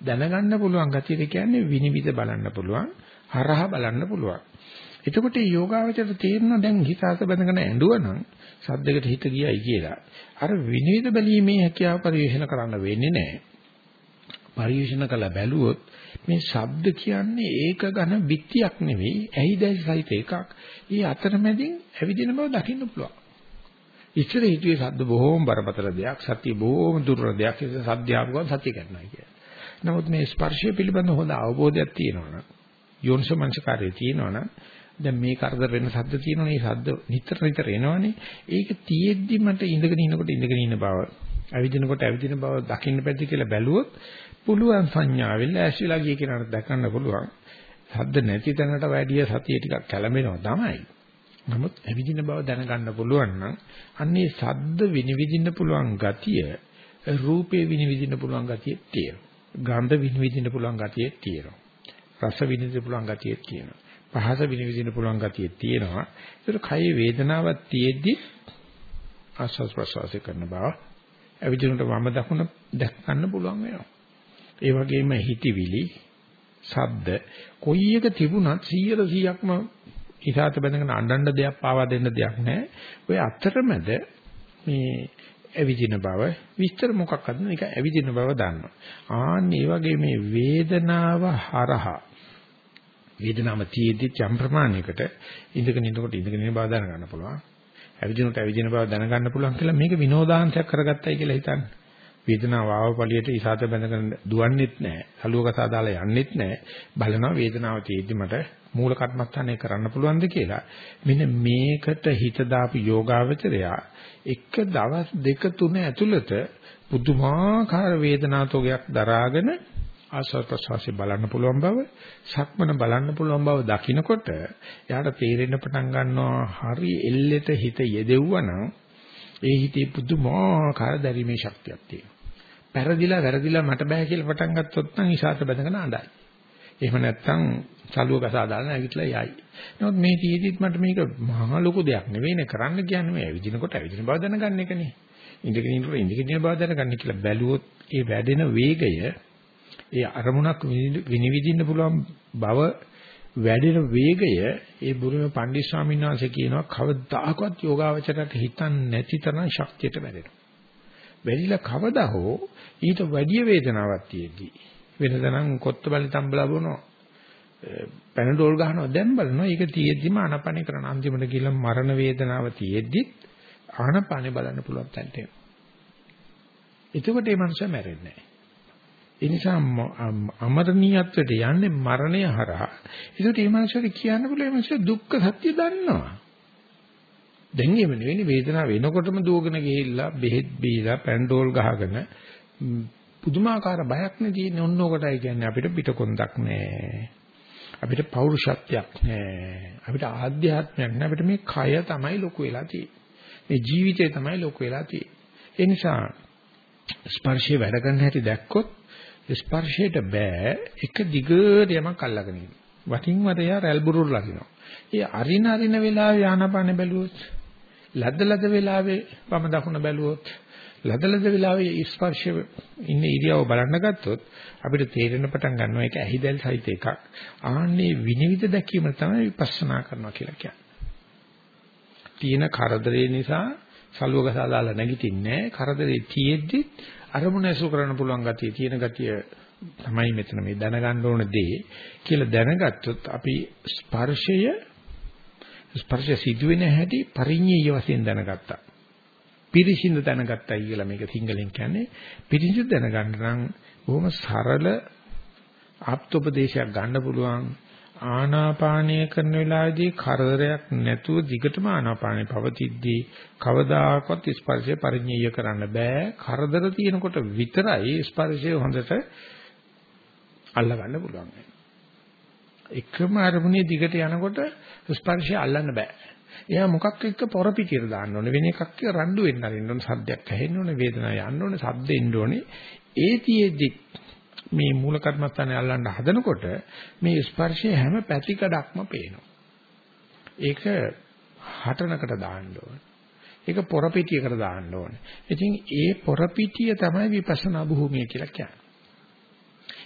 දැනගන්න පුළුවන් ගතියද කියන්නේ විනිවිද බලන්න පුළුවන් හරහා බලන්න පුළුවන්. එතකොට මේ යෝගාවචරයට තේරෙනවා දැන් හිතාස බඳගෙන ඇඬුවනම් සද්දයකට හිත ගියයි කියලා. අර විනිවිද බැලීමේ හැකියාව පරිශන කරන්න වෙන්නේ නැහැ. පරිශන කළ බැලුවොත් මේ ශබ්ද කියන්නේ ඒක ඝන බිත්තියක් නෙවෙයි ඇහිදැයි සහිත එකක්. ඊ අතරමැදින් ඇවිදින බව දකින්න පුළුවන්. ඉස්සර හිතුවේ සද්ද බොහෝම බරපතල දෙයක්, සත්‍ය බොහෝම දුර්වල දෙයක්. ඒක සද්ද ආපුවම සත්‍ය කරනවා කියන්නේ. නමුත් මේ ස්පර්ශය පිළිබඳ හොඳ අවබෝධයක් තියෙනවනම් යෝනිසමංසකාරයේ තියෙනවනම් දැන් මේ කරදර වෙන සද්ද තියෙනවනේ මේ සද්ද නිතර නිතර එනවනේ ඒක තියෙද්දි මට ඉඳගෙන ඉන්නකොට ඉඳගෙන ඉන්න බව ඇවිදිනකොට ඇවිදින බව දකින්න බැද්ද කියලා බැලුවොත් පුළුවන් සංඥාවෙන් ඇස් වෙලා ගිය කෙනාට දැකන්න පුළුවන් සද්ද නැති තැනට වැඩිය සතිය ටිකක් කැළඹෙනවා තමයි නමුත් ඇවිදින බව දැනගන්න පුළුවන් නම් අන්නේ සද්ද විනිවිදින්න පුළුවන් ගතිය රූපේ විනිවිදින්න පුළුවන් ගතිය තියෙනවා. ගන්ධ විනිවිදින්න පුළුවන් ගතිය තියෙනවා. රස විනිවිදින්න පුළුවන් ගතිය තියෙනවා. පහස විනිවිදින්න පුළුවන් ගතිය තියෙනවා. ඒක කයේ වේදනාවක් තියෙද්දි ආස්වාස් ප්‍රසවාසය කරන බව ඇවිදිනකොට වම දකුණ දැක් ගන්න පුළුවන් වෙනවා. ඒ වගේම හිතවිලි ශබ්ද කොයි එක තිබුණත් 100 100ක්ම ඉසాత බඳගෙන අඬන්න දෙයක් පාවා දෙන්න දෙයක් නැහැ. ඔය අතරමැද මේ ඇවිදින බව විස්තර මොකක්ද මේක ඇවිදින බව දන්නවා. ආන්න ඒ වගේ මේ වේදනාව හරහා වේදනාව තියෙද්දි යම් ප්‍රමාණයකට ඉඳගෙන ඉන්නකොට ඉඳගෙන ඉන්න බව දැනගන්න පුළුවන්. ඇවිදිනකොට ඇවිදින බව දැනගන්න පුළුවන් කියලා මේක විනෝදාංශයක් කරගත්තයි කියලා හිතන්නේ. වේදනාව ආවපලියට ඉසాత බැඳගෙන දුවන්නෙත් නැහැ. සලුවක සාදාලා යන්නෙත් නැහැ. බලනවා වේදනාව තියෙද්දි මට මූල කර්මස්ථානය කරන්න පුළුවන්ද කියලා. මෙන්න මේකට හිත දාපු යෝගාවචරයා එක දවස් දෙක තුන ඇතුළත පුදුමාකාර වේදනාතෝගයක් දරාගෙන ආස්වාද ප්‍රසවාසය බලන්න පුළුවන් බව, සක්මන බලන්න පුළුවන් බව දකිනකොට එයාට තේරෙන්න පටන් ගන්නවා හරි එල්ලෙට හිත යෙදෙව්වනම් ඒ හිතේ පුදුමාකාර දැරීමේ ශක්තියක් තියෙනවා. පෙරදිලා වැරදිලා මට බෑ කියලා පටන් ගත්තොත් නම් ඉසాత බඳගෙන අඬයි. එහෙම නැත්නම් චලුව ගසා දාලා නැගිටලා යයි. නමුත් මේ තීදිත් මට මේක මහා ලොකු දෙයක් නෙවෙයිනේ කරන්න කියන්නේ මේ ඇවිදිනකොට ඇවිදින බව දැනගන්න එකනේ. ඉඳගෙන ඉන්නකොට ඉඳගෙන ඉන්න බව දැනගන්න කියලා බැලුවොත් ඒ වැඩෙන වේගය ඒ අරමුණක් විනිවිදින්න පුළුවන් බව වැඩෙන වේගය ඒ බුරුම පණ්ඩිත ස්වාමීන් වහන්සේ කියනවා කවදාකවත් යෝගාවචරයට හිතන්නේ නැති තරම් ශක්තියට වැඩෙනවා. වැඩිලා කවදා හෝ ඊට වැඩි වේදනාවක් තියෙද්දි වෙනදනම් කොත්ත බලි තම්බලා බොනවා. පැනඩෝල් ගහනවා දැන් බලනවා ඒක තියෙද්දිම ආනපනේ කරන අන්තිමට කියලා මරණ වේදනාව තියෙද්දි ආනපනේ බලන්න පුළුවන් තැනට එනවා. එතකොට මේ මනුස්සයා මැරෙන්නේ නැහැ. ඒ නිසා අමරණීයත්වයට යන්නේ මරණය හරහා. ඒකට මේ මනුස්සයාට කියන්න පුළුවන් මේ මනුස්සයා දුක්ඛ සත්‍ය දන්නවා. දැන් එහෙම නෙවෙයි වේදනාව වෙනකොටම දුවගෙන ගිහිල්ලා බෙහෙත් බීලා පැන්ඩෝල් ගහගෙන පුදුමාකාර බයක් නේ තියෙන්නේ ඔන්න ඔකටයි කියන්නේ අපිට පිටකොන්දක් නැහැ. අපිට පෞරුෂත්වයක් නැහැ. අපිට ආධ්‍යාත්මයක් නැහැ. අපිට මේ කය තමයි ලොකු වෙලා තියෙන්නේ. මේ ජීවිතය තමයි ලොකු වෙලා තියෙන්නේ. ඒ නිසා ස්පර්ශය වැඩ කරන හැටි දැක්කොත් ස්පර්ශයට බෑ එක දිගට යමක් අල්ලගෙන ඉන්න. වටින් වර යා රැල් බුරුර ලකිනවා. ඒ අරින අරින වෙලාවේ ආනපාන බැලුවොත් ලද්ද ලද්ද වෙලාවේ වම දකුණ බැලුවොත් ලද්ද ලද්ද වෙලාවේ ස්පර්ශය ඉන්න ඉරියව බලන්න ගත්තොත් අපිට තේරෙන පටන් ගන්නවා ඒක ඇහිදල් සහිත එකක්. ආන්නේ විනිවිද දැකීම තමයි විපස්සනා කරනවා කියලා කියන්නේ. තියෙන කරදරේ නිසා සලුවක සාදාලා නැගිටින්නේ කරදරේ තියෙද්දි අරමුණ ඇසු කරන්න පුළුවන් ගතිය තියෙන ගතිය තමයි මෙතන මේ දැනගන්න ඕන දේ කියලා දැනගත්තොත් අපි ස්පර්ශය ස්පර්ශ සිදුවෙන හැටි පරිඤ්ඤය වශයෙන් දැනගත්තා. පිරිසිඳ දැනගත්තයි කියලා මේක සිංහලෙන් කියන්නේ. පිරිසිඳ දැනගන්න නම් බොහොම සරල ආප්තෝපදේශයක් ගන්න පුළුවන්. ආනාපානය කරන වෙලාවේදී කරදරයක් නැතුව දිගටම ආනාපානය පවතිද්දී කවදාකවත් ස්පර්ශය පරිඤ්ඤය කරන්න බෑ. කරදර තියෙනකොට විතරයි ස්පර්ශය හොඳට අල්ලගන්න පුළුවන්. එකම අරමුණේ දිගට යනකොට ස්පර්ශය අල්ලන්න බෑ. එයා මොකක් එක්ක පොර පිටියට දාන්න ඕනේ වෙන එකක් එක්ක රණ්ඩු වෙන්න අරින්න ඕනේ සද්දයක් ඇහෙන්න ඕනේ වේදනාවක් යන්න ඕනේ සද්ද එන්න ඕනේ ඒතියෙදි මේ මූල කර්මස්ථානේ අල්ලන්න හදනකොට මේ ස්පර්ශය හැම පැතිකඩක්ම පේනවා ඒක හටනකට දාන්න ඕනේ ඒක පොර පිටියකට දාන්න ඕනේ ඉතින් ඒ පොර පිටිය තමයි විපස්සනා භූමිය කියලා කියන්නේ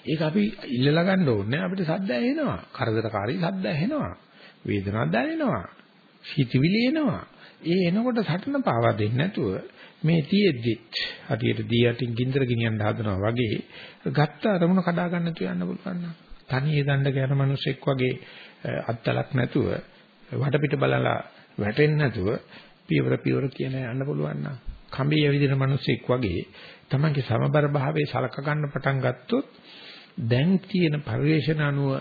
ඒක අපි ඉල්ලලා ගන්න ඕනේ අපිට සද්ද ඇහෙනවා. කරදරකාරී සද්ද ඇහෙනවා. වේදනාවක් දැනෙනවා. හිතවිලි එනවා. ඒ එනකොට සටන පාවා දෙන්නේ නැතුව මේ තියෙද්දිත් හරියට දී යටින් ගින්දර ගෙනියන්න හදනවා වගේ ගත්ත අරමුණ කඩා ගන්න තු යන්න පුළුවන් නම් තනියේ දණ්ඩ ගැන මිනිස්සෙක් වගේ අත්තලක් නැතුව වටපිට බලලා වැටෙන්නේ නැතුව පියවර පියවර කියන යන්න පුළුවන් නම් කඹේ යවිදින මිනිස්සෙක් වගේ තමන්ගේ සමබර භාවයේ සලක ගන්න පටන් ගත්තොත් දැන් තියෙන පරිවේශන අනුව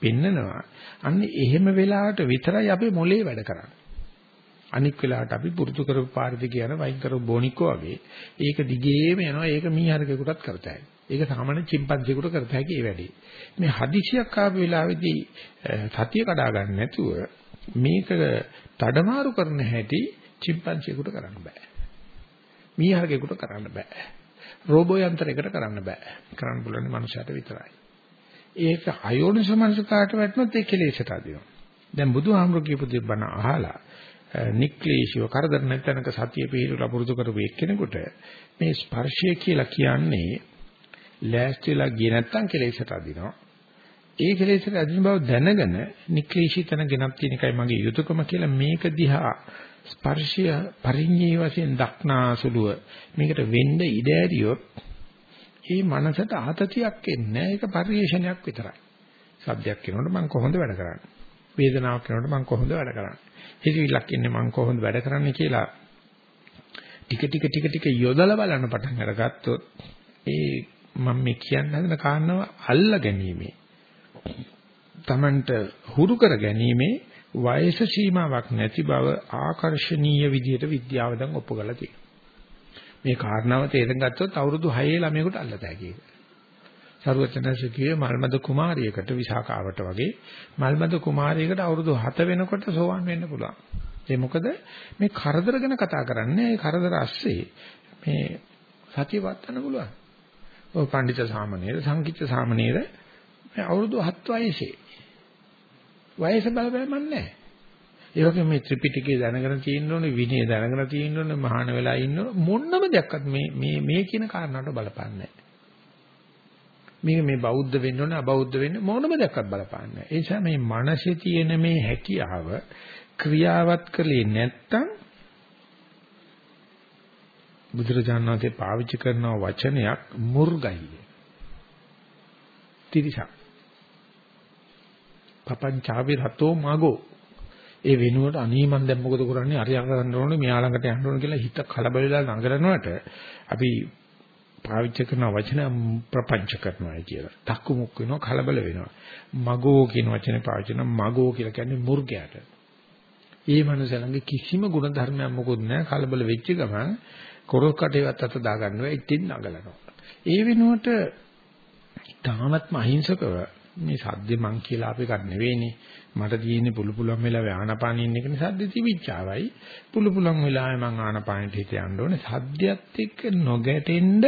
පෙන්නනවා. අන්න එහෙම වෙලාවට විතරයි අපේ මොලේ වැඩ කරන්නේ. අනික් වෙලාවට අපි පුරුදු කරපු පාරිදි කියන වයින් කරපු බොනික්කෝ වගේ ඒක දිගේම යනවා ඒක මීහරකෙකුටත් කරතයි. ඒක සාමාන්‍ය චිම්පන්සියෙකුට කරත හැකි ඒ වැඩේ. මේ හදිසියක් ආපු වෙලාවේදී සතිය කඩා ගන්න නැතුව මේක තඩමාරු කරන හැටි චිම්පන්සියෙකුට කරන්න බෑ. මීහරකෙකුට කරන්න බෑ. රෝබෝ යන්ත්‍රයකට කරන්න බෑ. කරන්න පුළුවන් මනුෂයාට විතරයි. ඒක අයෝනිසෝ මනසකාට වැටුනොත් ඒ කෙලෙසට අදිනවා. දැන් බුදුහාමුදුරු කියපු දේ බණ අහලා නික්ලේශිව කරදර නැතනක සතිය පිළිතුරු පුරුදු කරපු එක්කෙනෙකුට මේ ස්පර්ශය කියලා කියන්නේ ලෑස්තිලා ගියේ නැත්තම් කෙලෙසට අදිනවා. ඒ කෙලෙසට අදින බව දැනගෙන නික්ලේශී තන ගෙනත් තියෙන එකයි මගේ යුතුයකම කියලා මේක දිහා ස්පර්ශය පරිඤ්ඤේ වශයෙන් දක්නාසුලුව මේකට වෙන්න ඉඩ ඇරියොත් ඒ මනසට ආතතියක් එන්නේ ඒක පරිේශනයක් විතරයි. සබ්දයක් කියනකොට මම කොහොමද වැඩ කරන්නේ? වේදනාවක් කියනකොට මම කොහොමද වැඩ කරන්නේ? හිතවිල්ලක් ඉන්නේ මම කොහොමද වැඩ කරන්නේ කියලා ටික ටික ටික ටික යොදලා බලන්න පටන් අරගත්තොත් ඒ මම මේ කියන්න හදන කාරණාව අල්ල ගැනීමේ Tamanට හුරු කර ගැනීමේ වයස සීමාවක් නැති බව ආකර්ශනීය විදිහට විද්‍යාව දැන් ඔප්පු කරලා තියෙනවා. මේ කාරණාව තේරුම් ගත්තොත් අවුරුදු 6 ළමයෙකුට අල්ලත හැකියි. සරුවචනසිකයේ මල්මද කුමාරියකට විසාකාවට වගේ මල්මද කුමාරියකට අවුරුදු 7 වෙනකොට සෝවන් වෙන්න පුළුවන්. ඒ මොකද මේ කරදර ගැන කතා කරන්නේ ඒ කරදර ඇස්සේ මේ සතිය වත්තන්න පුළුවන්. ඔය පඬිත සාමණේර සංකීර්ත සාමණේර මේ අවුරුදු 7 වයසේ වයස බලපෑමක් නැහැ. ඒ වගේ මේ ත්‍රිපිටකය දැනගෙන තියෙන්න ඕනේ විනය දැනගෙන තියෙන්න ඕනේ මහාන වෙලා ඉන්න මොන්නම දෙයක්වත් මේ මේ මේ කියන කාරණාවට බලපන්නේ මේක මේ බෞද්ධ වෙන්න ඕනේ අබෞද්ධ වෙන්න මොනම දෙයක්වත් බලපන්නේ ඒ නිසා මේ මනසේ තියෙන මේ හැකියාව ක්‍රියාවත් කළේ නැත්තම් බුදුරජාණන් වහන්සේ පාවිච්චි කරන වචනයක් මුර්ගයි. තිරිසක්. පපංචාවේ රතෝ මගෝ ඒ වෙනුවට අනී මන් දැන් මොකද කරන්නේ අරියා කරන්න ඕනේ මෙයා ළඟට යන්න ඕනේ කියලා හිත කලබල වෙලා නගරනවට අපි පාවිච්චි කරන වචන ප්‍රපංච කරනවා කියලා. තක්කු මුක් වෙනවා කලබල වෙනවා. මගෝ කියන වචනේ පාවිච්චි කරන මගෝ කියලා කියන්නේ මුර්ගයාට. ඒ මනුස්සයලගේ කිසිම ගුණ ධර්මයක් මොකුත් නැහැ කලබල වෙච්ච ගමන් කොරොක් කටේවත් අත දාගන්නවා ඉතින් නගලනවා. ඒ වෙනුවට තාමත්ම අහිංසකව මේ සද්දේ මං කියලා අපි ගන්න නෙවෙයිනේ. මට තියෙන්නේ පුළු පුළුවන් වෙලාවේ ආනපානින් ඉන්න එක නිසා සද්ද තිබිච්චාවයි. පුළු පුළුවන් වෙලාවේ මං ආනපානට හිත යන්න ඕනේ. සද්දයත් එක්ක නොගැටෙන්න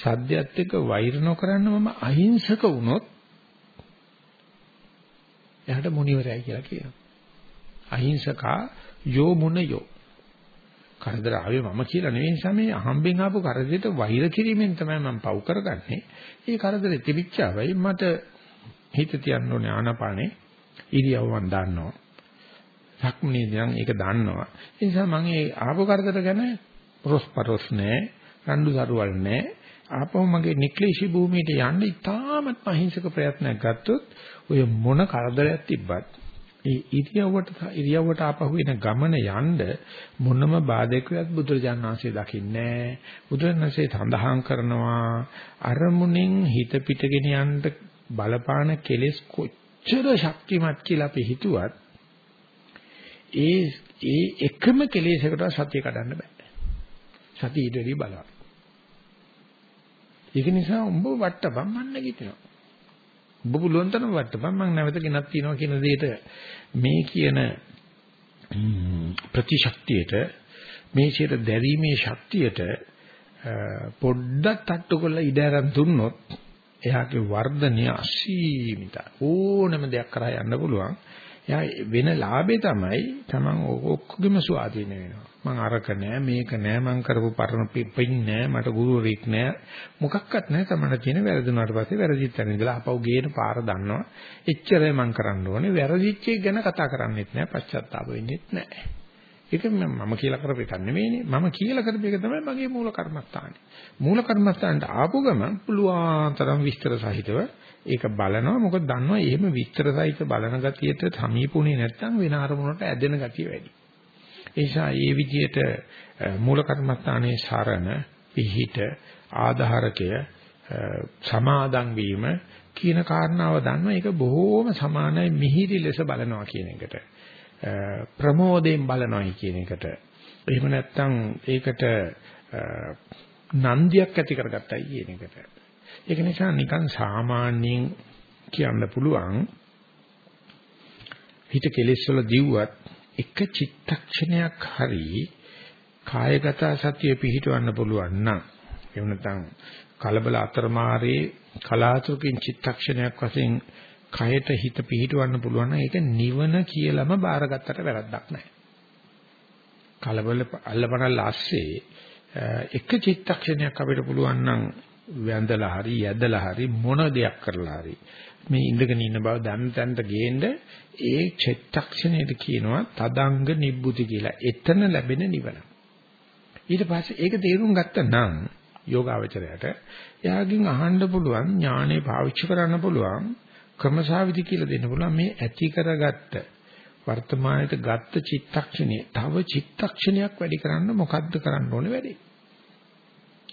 සද්දයත් එක්ක වෛර නොකරන්න මම අහිංසක වුණොත් එයාට මුනිවරයයි කියලා කියනවා. අහිංසකා යෝ මුනයෝ කරදර ආවේ මම කියලා නෙවෙයි නිසා මේ අහම්බෙන් ආපු කරදරයට වෛර කිරීමෙන් තමයි මම පව් කරගන්නේ. ඒ කරදරෙ තිබිච්චාවයි මට හිත තියන්න ඕනේ ආනපානේ ඉරියව්වන් දාන්නවා. සක්මනේ දැන් ඒක දාන්නවා. ඒ නිසා මම ඒ ආපු කරදර ගැන රොස්පරොස් නෑ, රණ්ඩු සරුවල් නෑ. ආපහු මගේ නික්ලේශී භූමියට යන්න ඉතාමත් අහිංසක ප්‍රයත්නයක් ගත්තොත් ඔය මොන කරදරයක් තිබ්බත් ඒ ඉරියව්වට ඉරියව්වට ආපහු එන ගමන යන්න මොනම බාධකයක් බුදුරජාණන් වහන්සේ දකින්නේ බුදුරජාණන්සේ සඳහන් කරනවා අරමුණෙන් හිත පිටගෙන යන්න බලපාන කෙලෙස් කොච්චර ශක්තිමත් කියලා අපි හිතුවත් ඒ ඒ එකම කෙලෙසකට සතිය කඩන්න බෑ. සතිය ඊටදී බලන්න ඒක නිසා උඹ වට්ටපම් මන්න කිතනවා. ඔබ පුළුවන් තරම් වට්ටපන් මම නැවත ගෙනත් තියනවා කියන දෙයට මේ කියන ප්‍රතිශක්තියට මේ සියත දැරීමේ ශක්තියට පොඩ්ඩක් තට්ටු කරලා ඉඩ අරන් දුන්නොත් එයාගේ වර්ධනය අසීමිතයි. ඕනම දෙයක් කරා යන්න පුළුවන්. එයා වෙන ලාභේ තමයි Taman ඔක්කොගෙම ස්වාධීන වෙනවා. මං අරක නෑ මේක නෑ මං කරපු පරණ පින් නෑ මට ගුරුවරයෙක් නෑ මොකක්වත් නෑ Taman තියෙන වැරදුනාට පස්සේ වැරදිත් තැන ඉඳලා අපව ගේන පාර දන්නවා. එච්චරයි මං කරන්න ඕනේ. වැරදිච්ච එක ගැන කතා කරන්නෙත් නෑ පශ්චාත්තාප වෙන්නෙත් නෑ. ඒක මම කියලා කරපු එකක් නෙවෙයිනේ. මම කියලා කරපු එක තමයි මගේ මූල කර්මස්ථානේ. මූල කර්මස්ථානට ආපු ගමන් පුළුවන් තරම් විස්තර සහිතව ඒක බලනවා මොකද දන්නවා එහෙම විස්තර සහිත බලන ගතියට සමීපුනේ නැත්නම් වෙන අරමුණකට ඇදෙන ගතිය වැඩි. ඒ නිසා මේ විදිහට මූල කර්මස්ථානයේ සරණ පිහිට ආධාරකය සමාදන් වීම කියන කාරණාව දන්නවා ඒක බොහෝම සමානයි මිහිරි ලෙස බලනවා කියන එකට. ප්‍රමෝදයෙන් බලනවායි කියන එකට. එහෙම නැත්නම් ඒකට නන්දියක් ඇති කරගත්තයි කියන එකට. ඒක නිසා නිකන් සාමාන්‍යයෙන් කියන්න පුළුවන් හිත කෙලෙස් වල දිව්වත් එක චිත්තක්ෂණයක් හරි කායගත සතිය පිහිටවන්න පුළුවන් නම් එහෙම නැත්නම් කලබල අතරමාරේ කලාතුරකින් චිත්තක්ෂණයක් වශයෙන් කයට හිත පිහිටවන්න පුළුවන් නම් ඒක නිවන කියලාම බාරගත්තට වැරද්දක් නැහැ. කලබල අල්ලපනල් ASCII එක චිත්තක්ෂණයක් අපිට පුළුවන් නම් වැඳලා හරි යදලා හරි මොන දෙයක් කරලා හරි මේ ඉඳගෙන ඉන්න බව දන්න තැනට ගේන්න ඒ චිත්තක්ෂණයට කියනවා තදංග නිබ්බුති කියලා. එතන ලැබෙන නිවන. ඊට පස්සේ ඒක තේරුම් ගත්තා නම් යෝගාවචරයට එයාගෙන් අහන්න පුළුවන් ඥානෙ පාවිච්චි කරන්න පුළුවන් ක්‍රමසාවිදි කියලා දෙන්න පුළුවන් මේ ඇති කරගත්ත වර්තමානයේ ගත්ත චිත්තක්ෂණය තව චිත්තක්ෂණයක් වැඩි කරන්න මොකද්ද කරන්න ඕනේ වැඩි?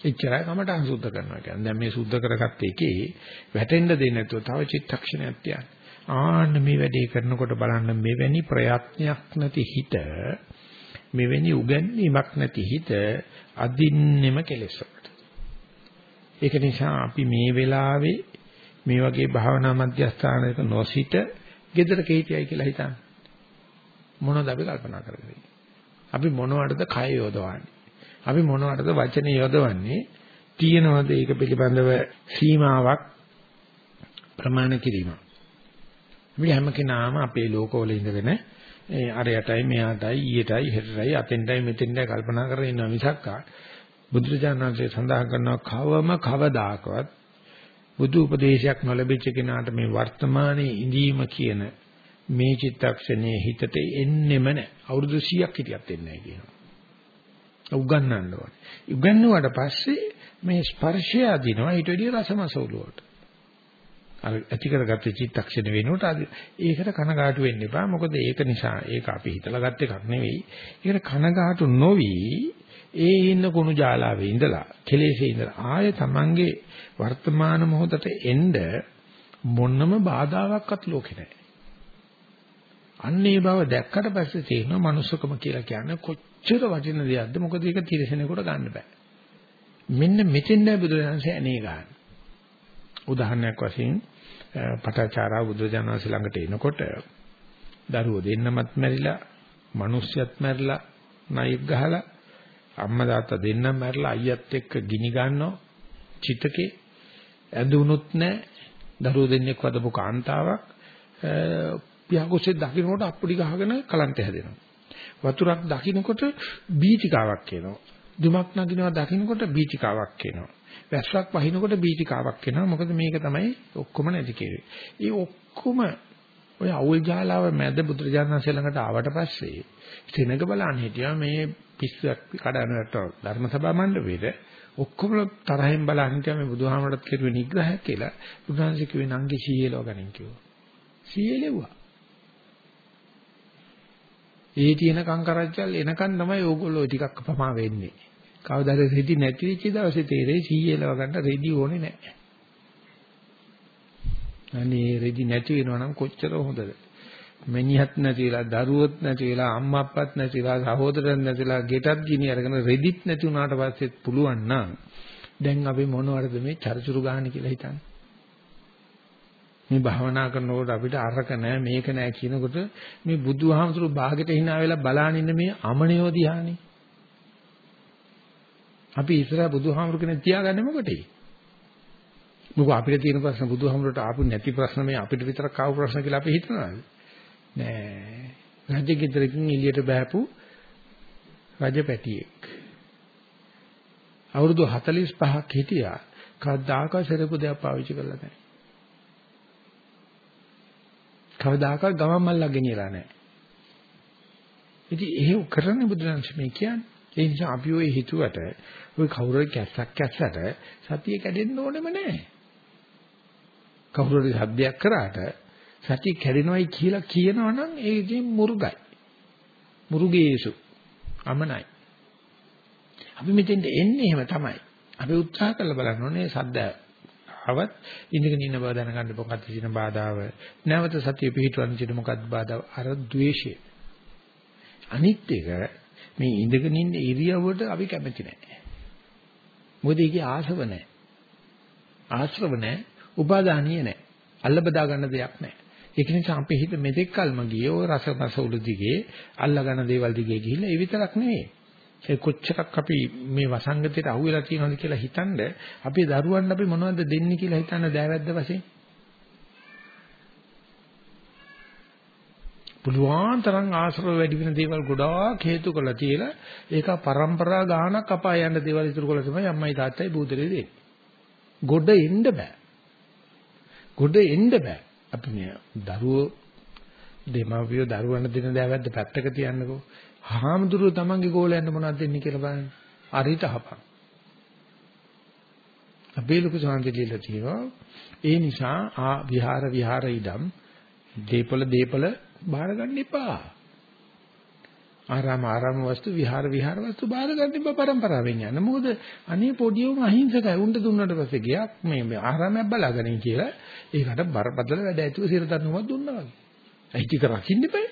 එච්චරයි කමටහන් සුද්ධ කරනවා කියන්නේ. දැන් මේ සුද්ධ කරගත්ත එකේ වැටෙන්න දෙන්නේ නැතුව තව චිත්තක්ෂණයක් තියන්න. ආන්න මේ වැඩේ කරනකොට බලන්න මෙවැනි ප්‍රයත්නයක් නැති හිත මෙවැනි උගන්වීමක් නැති හිත අදින්නෙම කෙලෙසකට. ඒක නිසා අපි මේ වෙලාවේ මේ වගේ භාවනා මධ්‍යස්ථානයක නොසිට gedara කීතියයි කියලා හිතන්න. මොනවද අපි කල්පනා කරන්නේ? අපි මොනවටද කය යොදවන්නේ? අපි මොනවටද වචනේ යොදවන්නේ? තියෙනවද ඒක පිළිබඳව සීමාවක් ප්‍රමාණ කිරීම? අපි හැම කෙනාම අපේ ලෝකවල ඉඳගෙන ඒ අරයටයි මෙයාටයි ඊයටයි හෙටටයි අතෙන්ටයි මෙතෙන්ටයි කල්පනා කරගෙන ඉන්නවා මිසක් බුදුරජාණන් වහන්සේ සඳහන් කරනවා කවම කවදාකවත් බුදු උපදේශයක් නොලැබිච්ච කෙනාට මේ වර්තමානයේ ඉඳීම කියන මේ චිත්තක්ෂණයේ හිතට එන්නෙම නැහැ. අවුරුදු 100ක් හිටියත් එන්නේ නැහැ කියනවා. උගන්වන්න ඕනේ. උගන්වුවාට පස්සේ මේ ස්පර්ශය අදිනවා ඊට වැඩිය රසමසවුලුවට. අර ඇති කරගත්ත චිත්තක්ෂණ වෙනුවට අද ඒකට කනගාටු වෙන්න එපා. මොකද ඒක නිසා ඒක අපි හිතලා ගත්ත එකක් නෙවෙයි. ඒකට කනගාටු නොවි ඒ ඉන්න කුණු ජාලාවේ ඉඳලා කෙලෙසේ ඉඳලා ආය තමන්ගේ වර්තමාන මොහොතට එන්න මොනම බාධාවක්වත් ලෝකේ නැහැ. අන්නේ බව දැක්කට පස්සේ තේරෙනවා manussකම කියලා කියන්නේ කොච්චර වටින දෙයක්ද මොකද ඒක තිරසනෙකුට ගන්න බෑ. මෙන්න මෙතෙන් නෑ බුදුරජාණන්සේ ඇනේ ගන්න. උදාහරණයක් වශයෙන් පටාචාරා බුදුරජාණන්සේ ළඟට එනකොට දරුවෝ දෙන්නමත් මැරිලා, මිනිස්සුත් මැරිලා, නයික් ගහලා අම්මා තාත්තා දෙන්නම මැරිලා අයියත් එක්ක ගිනි ගන්නවා චිතකේ ඇඳුනුත් නැහැ දරුවෝ දෙන්නෙක් වදපු කාන්තාවක් පියාකුසේ දකින්නකොට අප්පුඩි ගහගෙන කලන්ත හැදෙනවා. වතුරක් දකින්නකොට බීචිකාවක් එනවා. දුමක් නගිනවා දකින්නකොට බීචිකාවක් එනවා. වැස්සක් වහිනකොට බීචිකාවක් එනවා. මොකද මේක තමයි ඔක්කොම නැති කෙරේ. ඒ ඔක්කොම ඔය අවුල් ජාලාව මැද බුදුරජාණන් වහන්සේ ළඟට ආවට පස්සේ සෙනඟ බලන්න හිටියා මේ පිස්සුවක් කඩනට ධර්ම සභා මණ්ඩපෙට ඔක්කොම තරහෙන් බලන්න හිටියා මේ බුදුහාමරට කෙරුවේ නිග්‍රහයක් කියලා බුදුහන්සේ කිව්වේ නංගි සීයලව ගනින් කිව්වා. සීයලෙව්වා. ඒ තියෙන කංකරච්චල් එනකන් තමයි ඕගොල්ලෝ ටිකක් අපමා වෙන්නේ. කවදාද රෙදි නැති වෙච්ච දවසේ තේරෙයි සීයලව ගන්න රෙදි ඕනේ නැහැ. අනේ රෙදි නැති වෙනවා නම් කොච්චර හොඳද? මැනිහත් නැතිලා, දරුවොත් නැතිලා, අම්මා අප්පත් නැතිලා, සහෝදරයන් නැතිලා, ගෙටත් ගිනි අරගෙන රෙදිත් නැති වුණාට පස්සෙත් පුළුවන් නම් දැන් අපි මොනවටද මේ චරිචුරු ගන්න කියලා හිතන්නේ? මේ භාවනා කරනකොට අපිට අරක නැහැ මේක නැහැ කියනකොට මේ බුදුහාමුදුරු ਬਾගෙට hina වෙලා බලාන ඉන්න මේ අමනියෝ දිහානේ. අපි ඉස්සරහ බුදුහාමුදුරු කෙනෙක් තියාගන්නේ මොකටේ? මොකද අපිට තියෙන ප්‍රශ්න බුදුහාමුදුරට ආපු නැති ප්‍රශ්න මේ අපිට විතරක් ආව ප්‍රශ්න කියලා අපි හිතනවාද? නෑ. රජගෙදරකින් එළියට බෑපු රජපැටියෙක්. අවුරුදු 45ක් හිටියා. කවදාක සරපු දෙයක් පාවිච්චි කරලා නැහැ. කවදාකවත් ගමන් මල්ලක් ගෙනියලා නැහැ. ඉතින් එහෙම කරන්නේ බුදුරජාණන් මේ කියන්නේ. ඒ නිසා අපි ওই හිතුවට ওই කවුරුරි කැස්සක් කැස්සට සතිය කැඩෙන්න ඕනෙම නැහැ. කවුරුරි සද්දයක් කරාට සතිය කැඩෙනවයි කියලා කියනවනම් ඒ ඉතින් මුරුගයි. මුරුගේසු. අමනයි. අපි මෙතෙන්ට එන්නේ එහෙම තමයි. අපි උත්සාහ කරලා බලන්න ඕනේ සද්ද ආවත් ඉඳගෙන ඉන්න බව දැනගන්න මොකක්ද තියෙන බාධාව නැවත සතිය පිහිටවන්න තියෙන මොකක්ද බාධාව අර ද්වේෂය අනිත් එක මේ ඉඳගෙන ඉන්න ඉරියව්වට අපි කැමති නැහැ මොකද ඒකේ ආශව නැහැ ආශ්‍රව නැහැ උපාදානිය නැහැ අල්ල බදා ගන්න දෙයක් නැහැ ඒක නිසා අපේ හිත මෙතෙක් කල්ම ගියේ ඔය රස රස උළු දිගේ අල්ලා ගන්න දේවල් දිගේ ගිහිල්ලා ඒ විතරක් නෙවෙයි. ඒ කොච්චරක් අපි මේ වසංගතයට අහු වෙලා තියෙනවද කියලා හිතනද අපි දරුවන්ට අපි මොනවද දෙන්නේ කියලා හිතන දෑවැද්ද වශයෙන්? පුළුවන් තරම් ආශ්‍රව වැඩි වෙන දේවල් ගොඩාක් හේතු කරලා තියලා ඒක પરම්පරා ගානක් අපාය යන දේවල් ඉතුරු කරලා තමයි අම්මයි තාත්තයි බූදලේ දෙන්නේ. ගොඩ එන්න බෑ. ගොඩ එන්න බෑ. අපි මේ දරුවෝ දෙමව්පියෝ දරුවන්ට දෙන දෑවැද්ද පැත්තක තියන්නකෝ. හාමුදුරුවෝ තමන්ගේ ගෝලයන්ට මොනවද දෙන්නේ කියලා බලන්න. අරිට හපන්. අපේ ලොකු සාන්ති කියලා තියෙනවා. ඒ නිසා ආ විහාර විහාර ඉදම් දීපල දීපල බාර ගන්න එපා. ආරාම ආරාම වස්තු විහාර විහාර වස්තු බාර ගන්න බා પરම්පරාවෙන් යන මොකද අනේ පොඩියෝම අහිංසකයි. උණ්ඩ දුන්නට පස්සේ ගියක් මේ ආරාමයක් බලාගෙන කියලා ඒකට බරපතල වැඩ ඇතුව සිරතනුමක් දුන්නා වගේ. අයිතික රකින්න බෑ.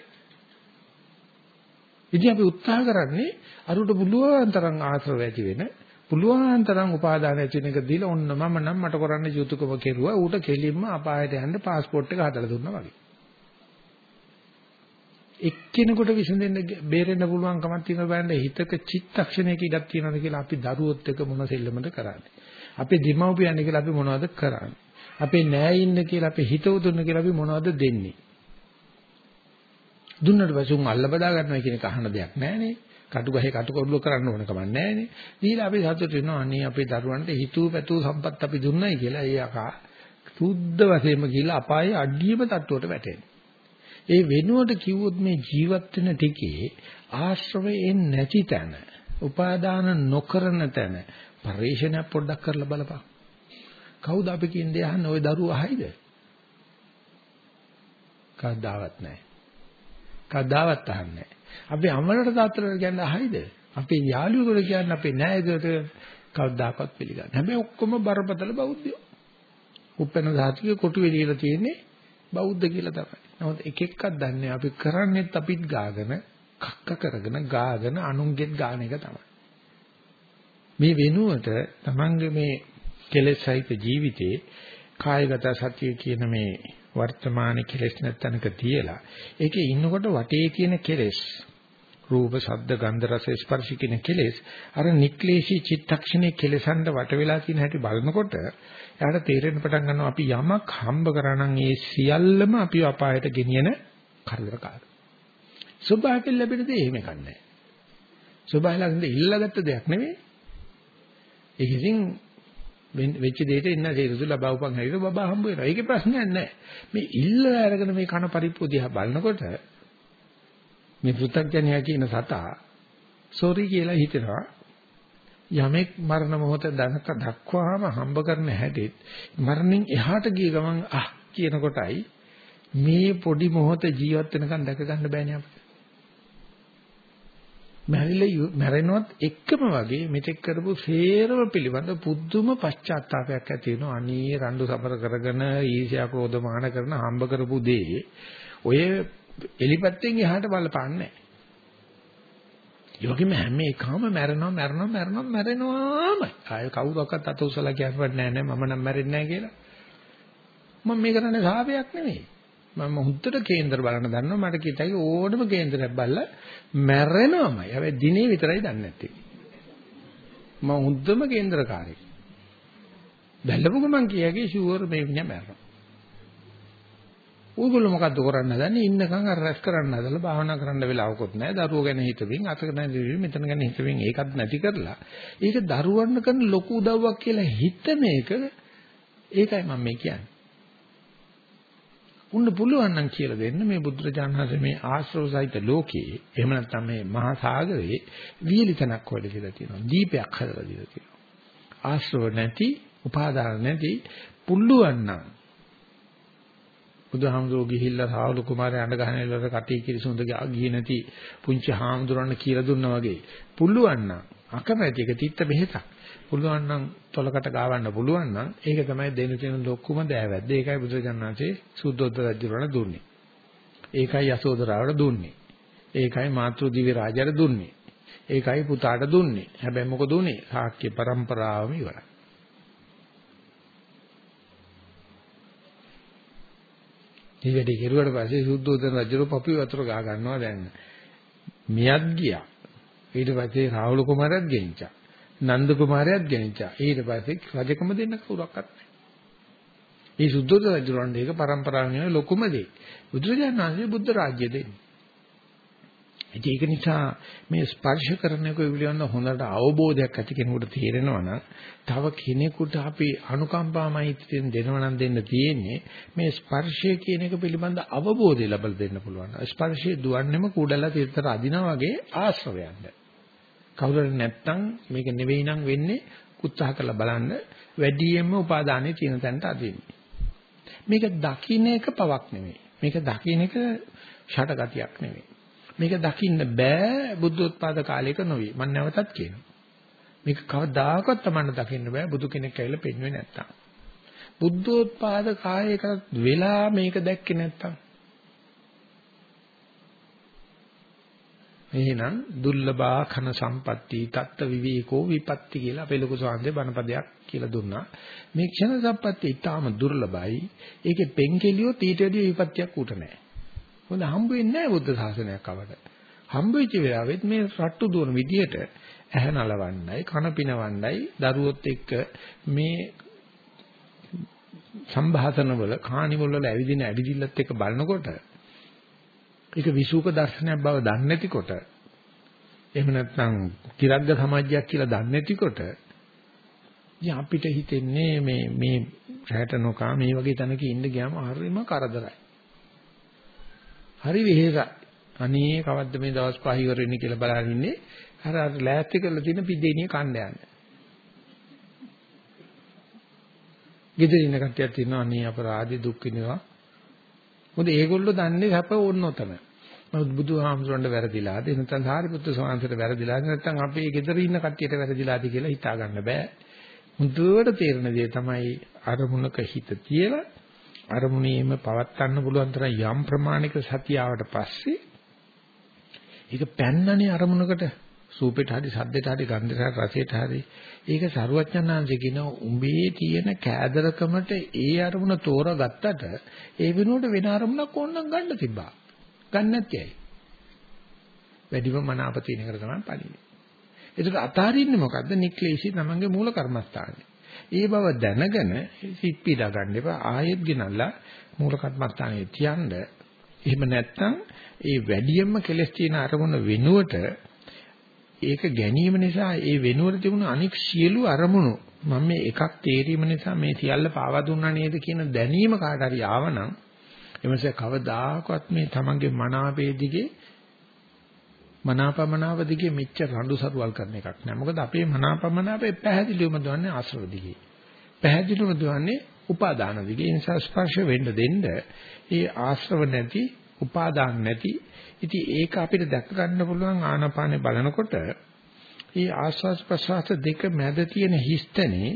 ඉතින් අපි උත්සාහ කරන්නේ අරුට පුළුවන් තරම් ආශ්‍රව ඇති වෙන පුළුවන් තරම් උපාදාන ඇති වෙන එක දීලා ඔන්න මම නම් මට කරන්න යුතුයකම කෙරුවා. ඌට කෙලින්ම අපායට යන්න પાස්පෝර්ට් එක හදලා දුන්නා වගේ. එක්කෙනෙකුට විසඳෙන්න බේරෙන්න පුළුවන් කමක් තියෙන බෑනේ හිතක චිත්තක්ෂණයක ඉඩක් තියෙනවද කියලා අපි දරුවොත් එක්ක මොන සෙල්ලමද කරන්නේ. අපේ දෙමව්පියන් කියලා අපි මොනවද කරන්නේ. අපේ නෑ ඉන්න කියලා අපි හිතවතුන් කියලා අපි මොනවද දෙන්නේ. දුන්නට පස්සේ උන් අල්ල බදා ගන්නවා කියන එක අහන දෙයක් නෑනේ. කටු ගහේ කටු කොල්ල කරන්න ඕන කමක් නෑනේ. දීලා අපි සතුට වෙනවා අනේ අපේ දරුවන්ට හිතුව පැතුව සම්පත් අපි දුන්නයි කියලා ඒ අකා සුද්ධ වශයෙන්ම කියලා අපායේ අඩියම තට්ටුවට වැටෙනවා. ඒ වෙනුවට කිව්වොත් මේ ජීවත් වෙන ටිකේ ආශ්‍රවයෙන් නැති තැන, උපාදාන නොකරන තැන පරිශන පොඩ්ඩක් කරලා බලපන්. කවුද අපි කියන්නේ අහන්නේ ওই දරුවා අහයිද? කවදාවත් නැහැ. කවදාවත් අහන්නේ අපි අම්මලට තාත්තලට කියන්නේ අහයිද? අපේ යාළුවෙකුට කියන්නේ අපේ නෑදෑයට කවදාකවත් පිළිගන්නේ. හැබැයි ඔක්කොම බරපතල බෞද්ධයෝ. උපෙන ධාතිකේ කොටු වෙලියලා තියෙන්නේ බෞද්ධ කියලා තමයි. නමුත් එක එකක් දන්නේ අපි කරන්නේත් අපිත් ගාගෙන කක්ක කරගෙන ගාගෙන අනුන්ගෙත් ගාන එක තමයි. මේ වෙනුවට Tamange මේ කෙලෙස් සහිත ජීවිතේ කායගත සතිය කියන මේ වර්තමාන කෙලෙස් නැත්තනක තියලා ඒකේ ඉන්නකොට වටේ තියෙන කෙලෙස් රූප ශබ්ද ගන්ධ රස ස්පර්ශ කියන කෙලෙස් අර නික්ලේශී චිත්තක්ෂණේ කෙලසඳ වට වෙලා තියෙන හැටි බලනකොට එයාට තේරෙන්න පටන් ගන්නවා අපි යමක් හම්බ කරා නම් ඒ සියල්ලම අපි අපායට ගෙනියන කරදරකාර. සුභාකෙල් ලැබෙන දේ එහෙම කන්නේ. සුභාලගෙන්ද ඉල්ලගත්ත දෙයක් නෙමෙයි. ඒක ඉතින් වෙච්ච දෙයට ඉන්න සේරුසු ලබවපන් හැරිද බබා හම්බ වෙනවා. ඒකේ ප්‍රශ්නයක් නැහැ. මේ ඉල්ල අරගෙන මේ කන පරිප්පු දිහා බලනකොට මේ පෘථග්ජනයා කියන සතා සෝරි කියලා හිතනවා. යමෙක් මරණ මොහොත දනක දක්වාම හම්බ කරන හැටිත් මරණින් එහාට ගිය ගමන් අහ කියන කොටයි මේ පොඩි මොහොත ජීවත් වෙනකන් දැක ගන්න බෑනේ අපිට. මැරිලා මැරෙනවත් එක්කම වගේ මෙතෙක් කරපු සේරම පිළිබඳ පුදුම පශ්චාත්තාවයක් ඇති වෙනවා. අනී රණ්ඩු සබර කරගෙන ඊර්ෂ්‍යා ක්‍රෝධ මාන කරන හම්බ කරපු දේ ඔය එලිපැත්තෙන් එහාට බලපාන්නේ නැහැ. යෝගිම හැම එකම මැරෙනවා මැරෙනවා මැරෙනවා මැරෙනවාම. ආය කවුරක්වත් අත උසලා කියන්නවත් නෑ නෑ මම නම් මැරෙන්නේ නෑ කියලා. මම මේ කරන්නේ සාපයක් නෙමෙයි. මම හුද්දට කේන්දර බලන්න දන්නවා මට කිතයි ඕනම කේන්දරයක් බලලා මැරෙනවමයි. හැබැයි දිනේ විතරයි දන්නේ නැත්තේ. මම හුද්දම කේන්දරකාරයෙක්. බැලපු ගමන් කියගේ ෂුවර් මේ විඤ්ඤා මැරෙනවා. ඕගොල්ලෝ මොකද්ද කරන්න හදන්නේ? ඉන්නකම් අර රැස් කරන්න හදලා භාවනා කරන්න වෙලාවකුත් නැහැ. දරුවෝ ගැන හිතමින්, අත ගැන හිතමින්, මෙතන ගැන හිතමින් ඒකත් නැති කරලා ඒක දරුවන්න කරන ලොකු උදව්වක් කියලා හිතන එක ඒකයි මම මේ කියන්නේ. උන්න පුළුවන් නම් කියලා දෙන්න මේ බුදුරජාණන් වහන්සේ මේ ආශ්‍රව සහිත ලෝකේ එහෙම නැත්නම් මේ මහා සාගරේ වියලිතනක් හොයලා දීලා තියෙනවා. දීපයක් හදලා දීලා තියෙනවා. ආශ්‍රව නැති, උපාදාන නැති පුළුවන් නම් බුදුහාමුදුරුවෝ ගිහිල්ලා සාවුල කුමාරයා අඬ ගහන වෙලාවට කටි කිරිසුඳ ගියේ නැති පුංචි හාමුදුරන්න කියලා දුන්නා වගේ. පුළුවන් නම් අකමැති එක තිත්ත බෙහෙතක්. පුළුවන් නම් තොලකට ගාවන්න පුළුවන් නම් ඒක තමයි දෙන තියෙන ලොකුම දෑවැද්ද. ඒකයි බුදුජානනාංශේ සුද්ධෝදත රජුරණ දුන්නේ. ඒකයි යසෝදරාවට දුන්නේ. ඒකයි මාතෘ දිව්‍ය රාජයාට දුන්නේ. ඒකයි පුතාට දුන්නේ. හැබැයි මොකද උනේ? සාක්‍ය પરම්පරාවම ඉවරයි. මේ වැඩේ කෙරුවට පස්සේ සුද්ධෝදන රජු පපි වතුර ගා ගන්නවා දැන්. මියත් ගියා. ඊට පස්සේ රාහුල කුමාරයාත් ගෙනිච්චා. නන්ද කුමාරයාත් ගෙනිච්චා. ඊට පස්සේ රජකම දෙන්න කවුරක්වත් නැහැ. මේ සුද්ධෝදන රජුරන්ට ඒක પરම්පරාවෙන් ලොකුම දේ. බුදුරජාණන් වහන්සේ බුද්ධ රාජ්‍ය දෙන්නේ. ඒක නිසා මේ ස්පර්ශ කරන එක පිළිබඳ හොඳට අවබෝධයක් ඇති කෙනෙකුට තේරෙනවා නම් තව කෙනෙකුට අපි අනුකම්පාවයිතියෙන් දෙනවා නම් දෙන්න තියෙන්නේ මේ ස්පර්ශය කියන එක පිළිබඳ අවබෝධය ලබා දෙන්න පුළුවන්. ස්පර්ශය දුවන්නේම කුඩලා තිරතර අදිනා වගේ ආශ්‍රවයන්ද. කවුරුහරි නැත්තම් මේක නෙවෙයි නම් වෙන්නේ උත්සාහ කරලා බලන්න වැඩියෙන්ම උපාදානයේ තියෙන තැනට අදින්නේ. මේක දකින්න එක පවක් නෙවෙයි. මේක දකින්න එක ෂටගතියක් නෙවෙයි. මේක දකින්න බෑ බුද්ධෝත්පාද කාලයක නොවේ. මම නැවතත් කියනවා. මේක කවදාකවත් Tamanne දකින්න බෑ බුදු කෙනෙක් ඇවිල්ලා පෙන්වන්නේ නැත්තම්. බුද්ධෝත්පාද කායයක වෙලා මේක දැක්කේ නැත්තම්. එහෙනම් දුර්ලභා khන සම්පatti තත්ත විවේකෝ විපatti කියලා අපේ ලොකු සාන්දේ බණපදයක් කියලා දුන්නා. මේ ක්ෂණ සම්පatti ඊටාම දුර්ලභයි. ඒකේ පෙන්කෙලියෝ ඊට වැඩි විපත්තියක් උට නැහැ. මොකද හම්බ වෙන්නේ නැහැ බුද්ධ ශාසනයක් අපට. හම්බ වෙච්ච වෙලාවෙත් මේ රට්ටු දුවන විදියට ඇහැ නලවන්නයි කන පිනවන්නයි දරුවොත් එක්ක මේ සම්භාෂණ වල කාණිවල වල ඇවිදින ඇවිදිල්ලත් එක්ක බලනකොට ඒක විසූක දර්ශනයක් බව දන්නේ නැතිකොට එහෙම නැත්නම් තිරග්ග සමාජයක් කියලා දන්නේ නැතිකොට ඉතින් අපිට හිතෙන්නේ මේ මේ රැට නොකා මේ වගේ තැනක ඉන්න ගියාම හරිම කරදරයි. හරි වෙහෙසයි. අනේ කවද්ද මේ දවස් පහ ඉවර වෙන්නේ කියලා බලන් ඉන්නේ. අර අර ලෑස්ති කරලා තියෙන පිදේනිය කණ්ඩ යන්නේ. ගෙදර ඉන්න කට්ටියක් ඉන්නවා අනේ අපරාධි දුක් විඳිනවා. මොකද ඒගොල්ලෝ දන්නේ සැප ඕනෝ තමයි. නමුත් බුදුහාමුදුරන්ට වැරදිලාද නැත්නම් සාරිපුත්‍ර ස්වාමීන්ට වැරදිලාද නැත්නම් අපේ ගෙදර ඉන්න කට්ටියට වැරදිලාද කියලා හිතා ගන්න බෑ. මුදුවට තේරෙන දේ තමයි අරමුණක හිත තියලා අරමුණේම පවත්වන්න පුළුවන් තරම් යම් ප්‍රමාණික සතියාවට පස්සේ ඒක පැන්නනේ අරමුණකට. සූපෙට හරි සද්දෙට හරි ගන්ධයට රසයට හරි. ඒක සරුවචනාංශ කියන උඹේ තියෙන කෑදරකමට ඒ අරමුණ තෝරාගත්තට ඒ වෙනුවට වෙන අරමුණක් ඕනනම් ගන්න තිබ්බා. ගන්න නැත්තේ ඇයි? වැඩිම මනාප තියෙන එකට තමයි පණින්නේ ඒකට අතාරින්නේ මොකද්ද? නික්ලේශී තමන්ගේ මූල කර්මස්ථානේ ඒ බව දැනගෙන සිත් පීඩා ගන්න එපා. ආයෙත් ගෙනල්ලා මූල කර්මස්ථානයේ තියන්න. එහෙම නැත්නම් ඒ වැඩියෙන්ම කෙලස් තියෙන අරමුණ වෙනුවට ඒක ගැනීම නිසා ඒ වෙනුවට තිබුණු අනික් සියලු අරමුණු මම මේ එකක් තේරීම නිසා මේ සියල්ල පාවා දුන්නා නේද කියන දැනීම කාට හරි ආවනම් එමසේ කවදාකවත් මේ තමන්ගේ මනාපේ දිගේ මනාපමනාව දිගේ මෙච්චර රණ්ඩු සරුවල් කරන එකක් නෑ. මොකද අපේ මනාපමනාපේ පැහැදිලිවම දවන්නේ ආශ්‍රව දිගේ. පැහැදිලිවම දවන්නේ උපාදාන දිගේ. ඒ නිසා ස්පර්ශ වෙන්න දෙන්න ඒ ආශ්‍රව නැති, උපාදාන නැති. ඉතින් ඒක අපිට දැක ගන්න පුළුවන් ආනාපානේ බලනකොට ඒ ආස්වාස් ප්‍රසවාස දෙක මැද තියෙන හිස්තනේ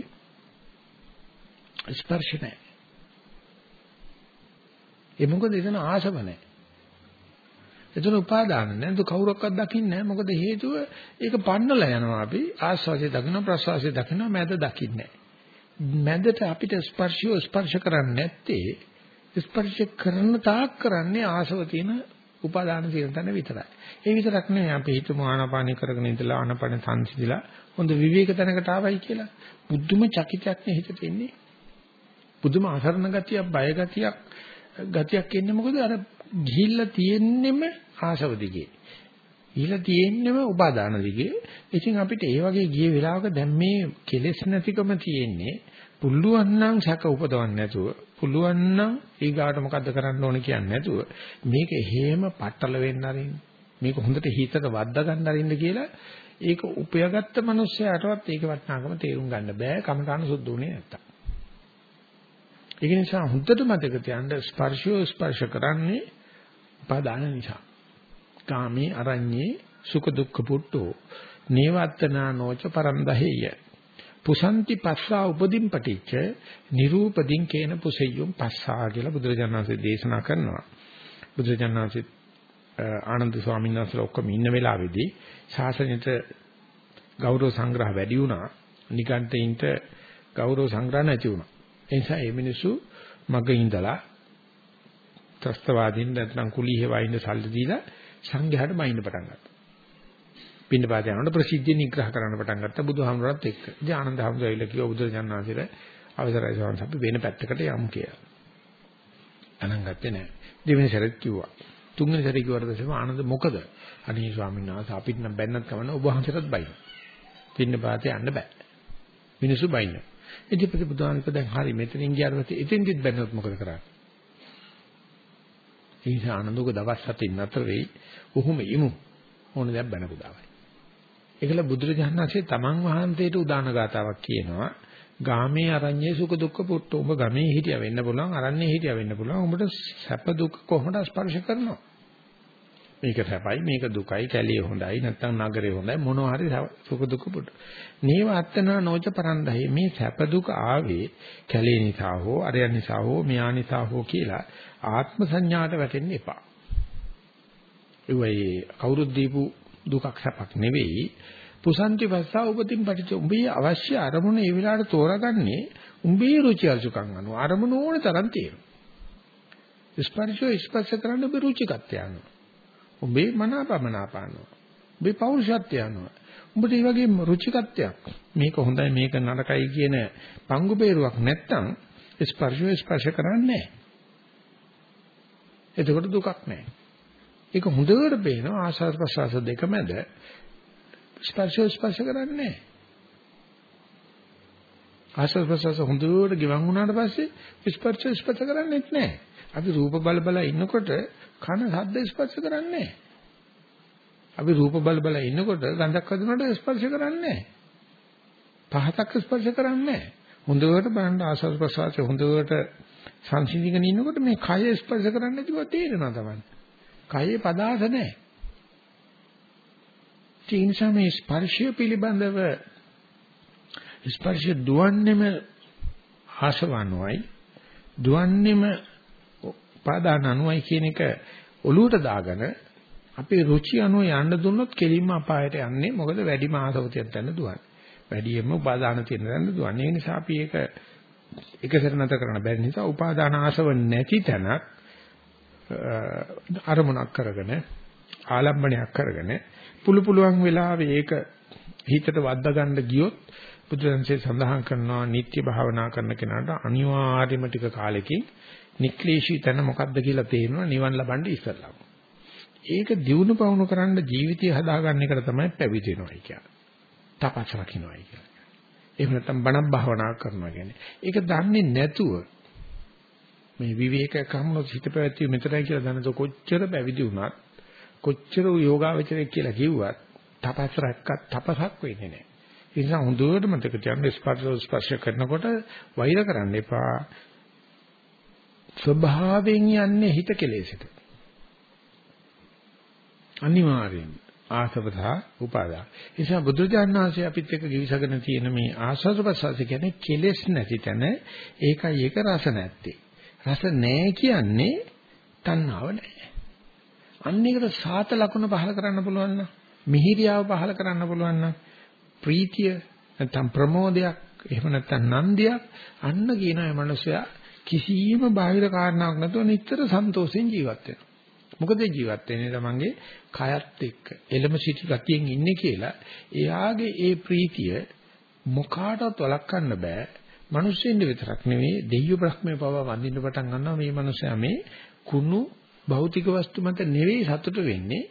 ස්පර්ශ නැහැ. ඒ මොකද එතන ආශව නැහැ. එතන උපාදාන නැහැ. ඒක කවුරක්වත් දකින්නේ නැහැ. මොකද හේතුව ඒක පන්නලා යනවා අපි ආස්වාසිය දකින්න ප්‍රසවාසිය දකින්න මැද දකින්නේ මැදට අපිට ස්පර්ශය ස්පර්ශ කරන්නේ නැත්තේ ස්පර්ශ කරන තාක් කරන්නේ ආසව තියෙන උපාදාන තියෙන තැන විතරයි. ඒ විතරක් නෙවෙයි අපි හිතමු ආනාපානි කරගෙන ඉඳලා ආනාපාන සංසිඳිලා හොඳ විවේක තැනකට ආවයි කියලා. බුද්ධම චකිතයක් නේ හිතට එන්නේ. බුදුම අසරණ ගතියක්, බය ගතියක්, ගතියක් එන්නේ මොකද අර ගිහිල්ලා තියෙන්නෙම ආශව දිගේ. ගිහිල්ලා තියෙන්නෙම උපාදාන දිගේ. ඉතින් අපිට ඒ වගේ ගිය වෙලාවක දැන් මේ කෙලෙස් නැතිකම තියෙන්නේ පුළුවන් නම් සැක උපදවන්න නැතුව පුළුවන් නම් ඊගාට මොකද්ද කරන්න ඕනේ කියන්නේ නැතුව මේක හේම පట్టල වෙන්න අරින්න මේක හොඳට හිතට වද්දා ගන්න අරින්න කියලා ඒක උපයාගත්ත මිනිස්සයාටවත් ඒක වටිනාකම තේරුම් ගන්න බෑ කමඨාන සුද්ධුනේ නැත්තම් ඒක නිසා හොඳට මතක තියාගන්න ස්පර්ශය ස්පර්ශ කරන්නේ උපාදාන නිසා. කාමේ අරඤ්ඤේ සුඛ දුක්ඛ පුට්ටෝ නේවත්තනා නොච පරන්දහෙය. පුසන්ති පස්සා උපදින් පටිච්ච නිරූපදින් කේන පුසෙය්‍යම් පස්සා කියලා බුදුරජාණන් වහන්සේ දේශනා කරනවා. බුදුරජාණන් වහන්සේ ආනන්ද ස්වාමීන් වහන්සේලා ඔක්කොම ඉන්න වෙලාවේදී ශාසනයට ගෞරව සංග්‍රහ වැඩි වුණා. නිකන්ටින්ට ගෞරව සංග්‍රහ නැති වුණා. ඒ නිසා මේ මිනිස්සු මග ඉඳලා ත්‍ස්තවාදීන් නැත්නම් කුලීහේ වයින්ද සල්ලි දීලා සංඝයාට බයින්න පටන් ගත්තා. පින්නපාත යනකොට ප්‍රසිද්ධිය නිග්‍රහ කරන්න පටන් ගත්තා බුදුහාමුදුරත් එක්ක. ඉතින් ආනන්ද හාමුදුරුවෝ ඇවිල්ලා කිව්වා බුදුරජාණන් වහන්සේට අවසරයි සවන්ස අපි වෙන පැත්තකට යමු කියලා. අනන් ගත්තේ නැහැ. දෙවෙනි සැරේත් කිව්වා. තුන්වෙනි සැරේ කිව්වට පස්සේ ආනන්ද මොකද? අනේ ස්වාමීන් වහන්සේ අපිට නම් බැන්නත් කමන්න ඔබ වහන්සේටත් බයින. පින්න පාතේ යන්න බෑ. මිනිස්සු බයින. ඉතින් බුදුහාමික දැන් හරි මෙතනින් ගියාට පස්සේ එතෙන්දිත් බැන්නොත් මොකද කරන්නේ? ඒ නිසා ආනන්දෝක දවස් හතින් නතර වෙයි. උහුම ඉමු. ඕන දෙයක් බැන පුදාවයි. ඒකල බුදුරජාණන් වහන්සේ තමන් වහන්සේට උදාන ගාතාවක් කියනවා. ගාමේ අරඤ්ඤේ සුඛ දුක්ඛ පුට්ට. ඔබ ගමේ හිටියා වෙන්න පුළුවන්, අරඤ්ඤේ හිටියා වෙන්න පුළුවන්. ඔබට සැප දුක් කොහොමද ස්පර්ශ කරනවා? මේක සැපයි, මේක දුකයි, කැලිය හොඳයි, නැත්නම් නගරේ හොඳයි, මොනවා හරි සුඛ දුක්ඛ පුට්ට. නේව අත්තනා නොච පරන්දහේ මේ සැප දුක ආවේ කැලේ නිසා හෝ, අරයන් නිසා හෝ, මෙයා නිසා හෝ කියලා ආත්ම සංඥාට වැටෙන්න එපා. ඒ වගේ කවුරුත් දීපු දුකක් සැපක් නෙවෙයි පුසන්ති වස්සා උපතින් පටිච්ච උඹේ අවශ්‍ය අරමුණ ඒ වෙලාවට තෝරාගන්නේ උඹේ රුචි අරුචිකම් අනුව අරමුණ ඕන තරම් තියෙනවා ස්පර්ශය ස්පර්ශ කරන්න ඔබේ රුචිකත්වය අනුව උඹේ මනාපමනාපානුව. උඹේ පෞරුෂත්වය අනුව. උඹට මේ වගේ රුචිකත්වයක්. මේක හොඳයි මේක නරකයි කියන පංගු බේරුවක් නැත්තම් ස්පර්ශය ස්පර්ශ කරන්නේ නැහැ. එතකොට දුකක් නැහැ. ඒක හොඳට පේනවා ආශාස ප්‍රසවාස දෙක මැද ස්පර්ශය ස්පර්ශ කරන්නේ නැහැ. ආශ්වාස ප්‍රශ්වාස හොඳට ගිවන් වුණාට පස්සේ ස්පර්ශ ස්පර්ශ කරන්නේ නැහැ. අපි රූප බල බල ඉන්නකොට කන ශබ්ද ස්පර්ශ කරන්නේ නැහැ. අපි රූප බල බල ඉන්නකොට ගඳක් වදිනකොට ස්පර්ශ කරන්නේ නැහැ. පහතක් ස්පර්ශ කරන්නේ නැහැ. හොඳට බලන්න ආශ්වාස ප්‍රශ්වාසය හොඳට සංසිඳිගෙන ඉන්නකොට මේ කය ස්පර්ශ කරන්නේ නැතිව තේරෙනවා තමයි. කයේ පදාස නැහැ. ඒ නිසා මේ ස්පර්ශය පිළිබඳව ස්පර්ශ දුවන්නේම ආශවණුවයි දුවන්නේම උපාදාන අනුවයි කියන එක ඔලුවට දාගෙන අපේ රුචි අනුව යන්න දුන්නොත් කෙලින්ම අපායට යන්නේ මොකද වැඩිම ආසවතියක් ගන්න දුවන්නේ. වැඩියෙන්ම උපාදාන තියෙන දන්න දුවන්නේ. ඒ නිසා අපි ඒක එකසර නැත කරන්න බැරි නිසා උපාදාන ආසව නැති තැනක් අරමුණක් කරගෙන ආලම්බණයක් කරගෙන පුළු පුළුවන් වෙලාවෙ ඒක හිතට වද්දා ගන්න ගියොත් බුදුරජාණන්සේ සඳහන් කරනවා නිත්‍ය භාවනා කරන කෙනාට අනිවාර්යම ටික කාලෙකින් නික්ලේශී තැන මොකද්ද කියලා තේරෙනවා නිවන් ලබන්න ඉස්සෙල්ලා. ඒක දිනු පවුණු කරන්න ජීවිතය හදාගන්න එකට තමයි පැවිදි වෙනවා කියන්නේ. තපස් රකින්නයි කියන්නේ. එහෙම නැත්නම් බණක් භාවනා කරනවා කියන්නේ. ඒක දන්නේ නැතුව මේ විවේක කම්ම හිත පැවැත්වීම මෙතනයි කියලා දැනද කොච්චර පැවිදි වුණත් කොච්චර යෝගාවචරයක් කියලා කිව්වත් තපස් රැක්කත් තපසක් වෙන්නේ නැහැ. ඒ නිසා හොඳට මතක තියාගන්න ස්පර්ශ ස්පර්ශ කරනකොට වෛර කරන්න එපා. ස්වභාවයෙන් යන්නේ හිත කෙලෙසට. අනිවාර්යෙන් ආසවතා උපාදා. ඒ නිසා බුදුරජාණන් වහන්සේ අපිත් එක්ක givisagena තියෙන මේ ආස්වාද ප්‍රසවාස කියන්නේ කෙලෙස් නැති තැන ඒකයි ඒක රස නැත්තේ. රස නැහැ කියන්නේ තණ්හාව නැහැ. අන්න ඒකට සාත ලකුණ පහල කරන්න පුළුවන් නම් මිහිරියාව පහල කරන්න පුළුවන් නම් ප්‍රීතිය නැත්නම් ප්‍රමෝදයක් එහෙම නැත්නම් නන්දියක් අන්න කියන මේ මිනිසයා කිසියම් බාහිර කාරණාවක් නැතුව නිතර සන්තෝෂෙන් ජීවත් වෙනවා. මොකද ජීවත් වෙන්නේ? තමන්ගේ කයත් එක්ක එළම සිටි ගතියෙන් ඉන්නේ කියලා. එයාගේ ඒ ප්‍රීතිය මොකාටවත් වළක්වන්න බෑ. මිනිස්සුන්ට විතරක් නෙවෙයි දෙවියෝ බ්‍රහ්මයේ පව වඳින්න පටන් ගන්නවා. මේ මිනිසයා මේ කුණු භෞතික වස්තු මත නෙවෙයි සතුට වෙන්නේ.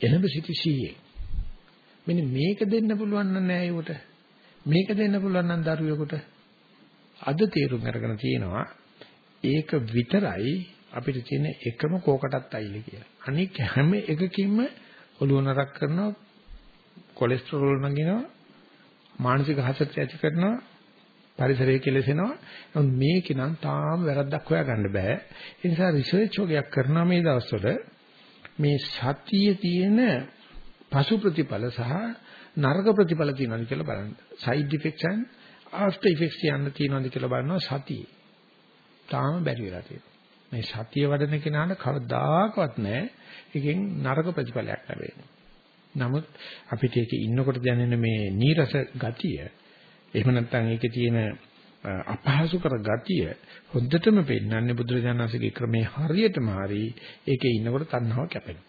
එළඹ සිටි සීයේ. මෙන්න මේක දෙන්න පුළුවන් නම් නෑ ඒකට මේක දෙන්න පුළුවන් නම් දරුවෙකුට. අද තීරුම් අරගෙන තියෙනවා ඒක විතරයි අපිට තියෙන එකම කෝකටත් අයිල කියලා. අනික හැම එකකින්ම ඔළුව නරක් කරනවා කොලෙස්ටරෝල් නගිනවා මානසික හසත ඇති කරනවා පරිසරය කෙලසෙනවා. නමුත් මේකේ නම් තාම වැරද්දක් හොයාගන්න බෑ. ඒ නිසා රිසර්ච් වගේක් කරනවා මේ දවස්වල මේ සතියේ තියෙන පසු ප්‍රතිඵල සහ නරක ප්‍රතිඵල තියෙනවද කියලා බලන්න. Side effects and after effects කියන්න තියෙනවද කියලා බලනවා සතියේ. තාම බැරි වෙලා තියෙනවා. මේ සතිය වඩන කෙනාට කවදාකවත් නැහැ. එකෙන් නරක ප්‍රතිඵලයක් ලැබෙන්නේ. නමුත් අපිට ඒක ඉන්නකොට දැනෙන මේ නීරස ගතිය එහෙම නැත්නම් ඒකේ තියෙන අපහසු කර ගතිය හොද්දටම පෙන්වන්නේ බුදුරජාණන්සේගේ ක්‍රමේ හරියටම හරි ඒකේ ඉන්නකොට තණ්හාව කැපෙනවා.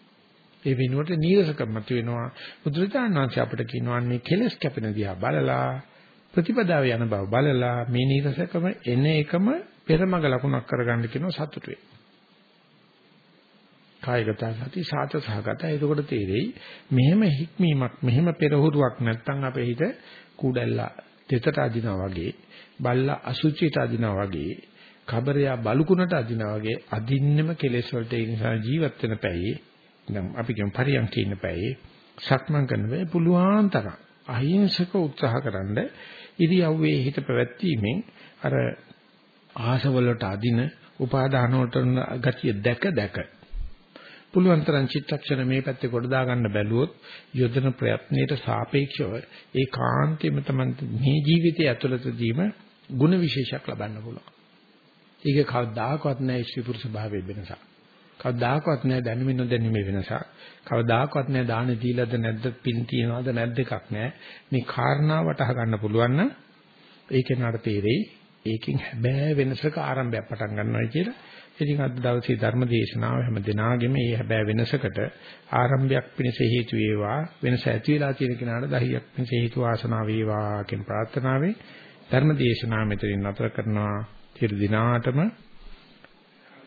ඒ වෙනුවට නීරසකම මතුවෙනවා. බුදුරජාණන් වහන්සේ අපිට කියනවා මේ කෙලස් කැපෙන දිහා බලලා ප්‍රතිපදාව යන බව බලලා මේ නීරසකම එන එකම පෙරමග ලකුණක් කරගන්න කියනවා සතුටුවේ. කායගත සති සාත සහගත. එතකොට තේරෙයි මෙහෙම හික්මීමක් මෙහෙම පෙරහුරුවක් නැත්තම් අපේ හිත කුඩැල්ලා දෙතට අදිනවා වගේ බල්ලා අසුචිට අදිනවා වගේ කබරයා බලුකුණට අදිනවා වගේ අදින්නෙම කෙලෙස් වලට ඒ නිසා ජීවත් වෙන පැයේ දැන් අපි කියමු පරියන්කේ ඉන්න පැයේ සක්මන් කරන වෙයි පුළුවන් තරම් අහිංසක උත්සාහකරනද ඉරියව්වේ හිත පැවැත්වීමෙන් අර ආසවලට අදින උපාදාන වලට ගතිය දැක දැක පුළුවන් තරම් චිත්තක්ෂණ මේ පැත්තේ කොට දා ගන්න බැලුවොත් යොදන ප්‍රයත්නයට සාපේක්ෂව ඒ කාන්තේම තමයි මේ ජීවිතය ඇතුළතදීම ಗುಣ විශේෂයක් ලබන්න පුළුවන්. ඒක කවදාකවත් නැහැ ශ්‍රී පුරුෂ භාවයේ වෙනසක්. කවදාකවත් නැහැ දැනුමින් නොදැනීමේ වෙනසක්. කවදාකවත් නැහැ දාන දීලාද නැද්ද පින් තියනවාද නැද්ද එකක් නැහැ. මේ කාරණාවට අහගන්න පුළුවන් නම් ඒකේ නඩ තේරෙයි. ඒකෙන් හැබෑ වෙනසක ආරම්භයක් පටන් ගන්නවා කියලා ඉතින් අද දවසේ ධර්ම දේශනාව හැම දිනාගෙම මේ හැබැයි වෙනසකට ආරම්භයක් පිණිස හේතු වේවා වෙනස ඇති වෙලා තියෙන කෙනාට දහියක් පිණිස හේතු වාසනා වේවා කියන ප්‍රාර්ථනාවෙන් ධර්ම දේශනාව මෙතනින් නතර කරනවා සියලු දිනාටම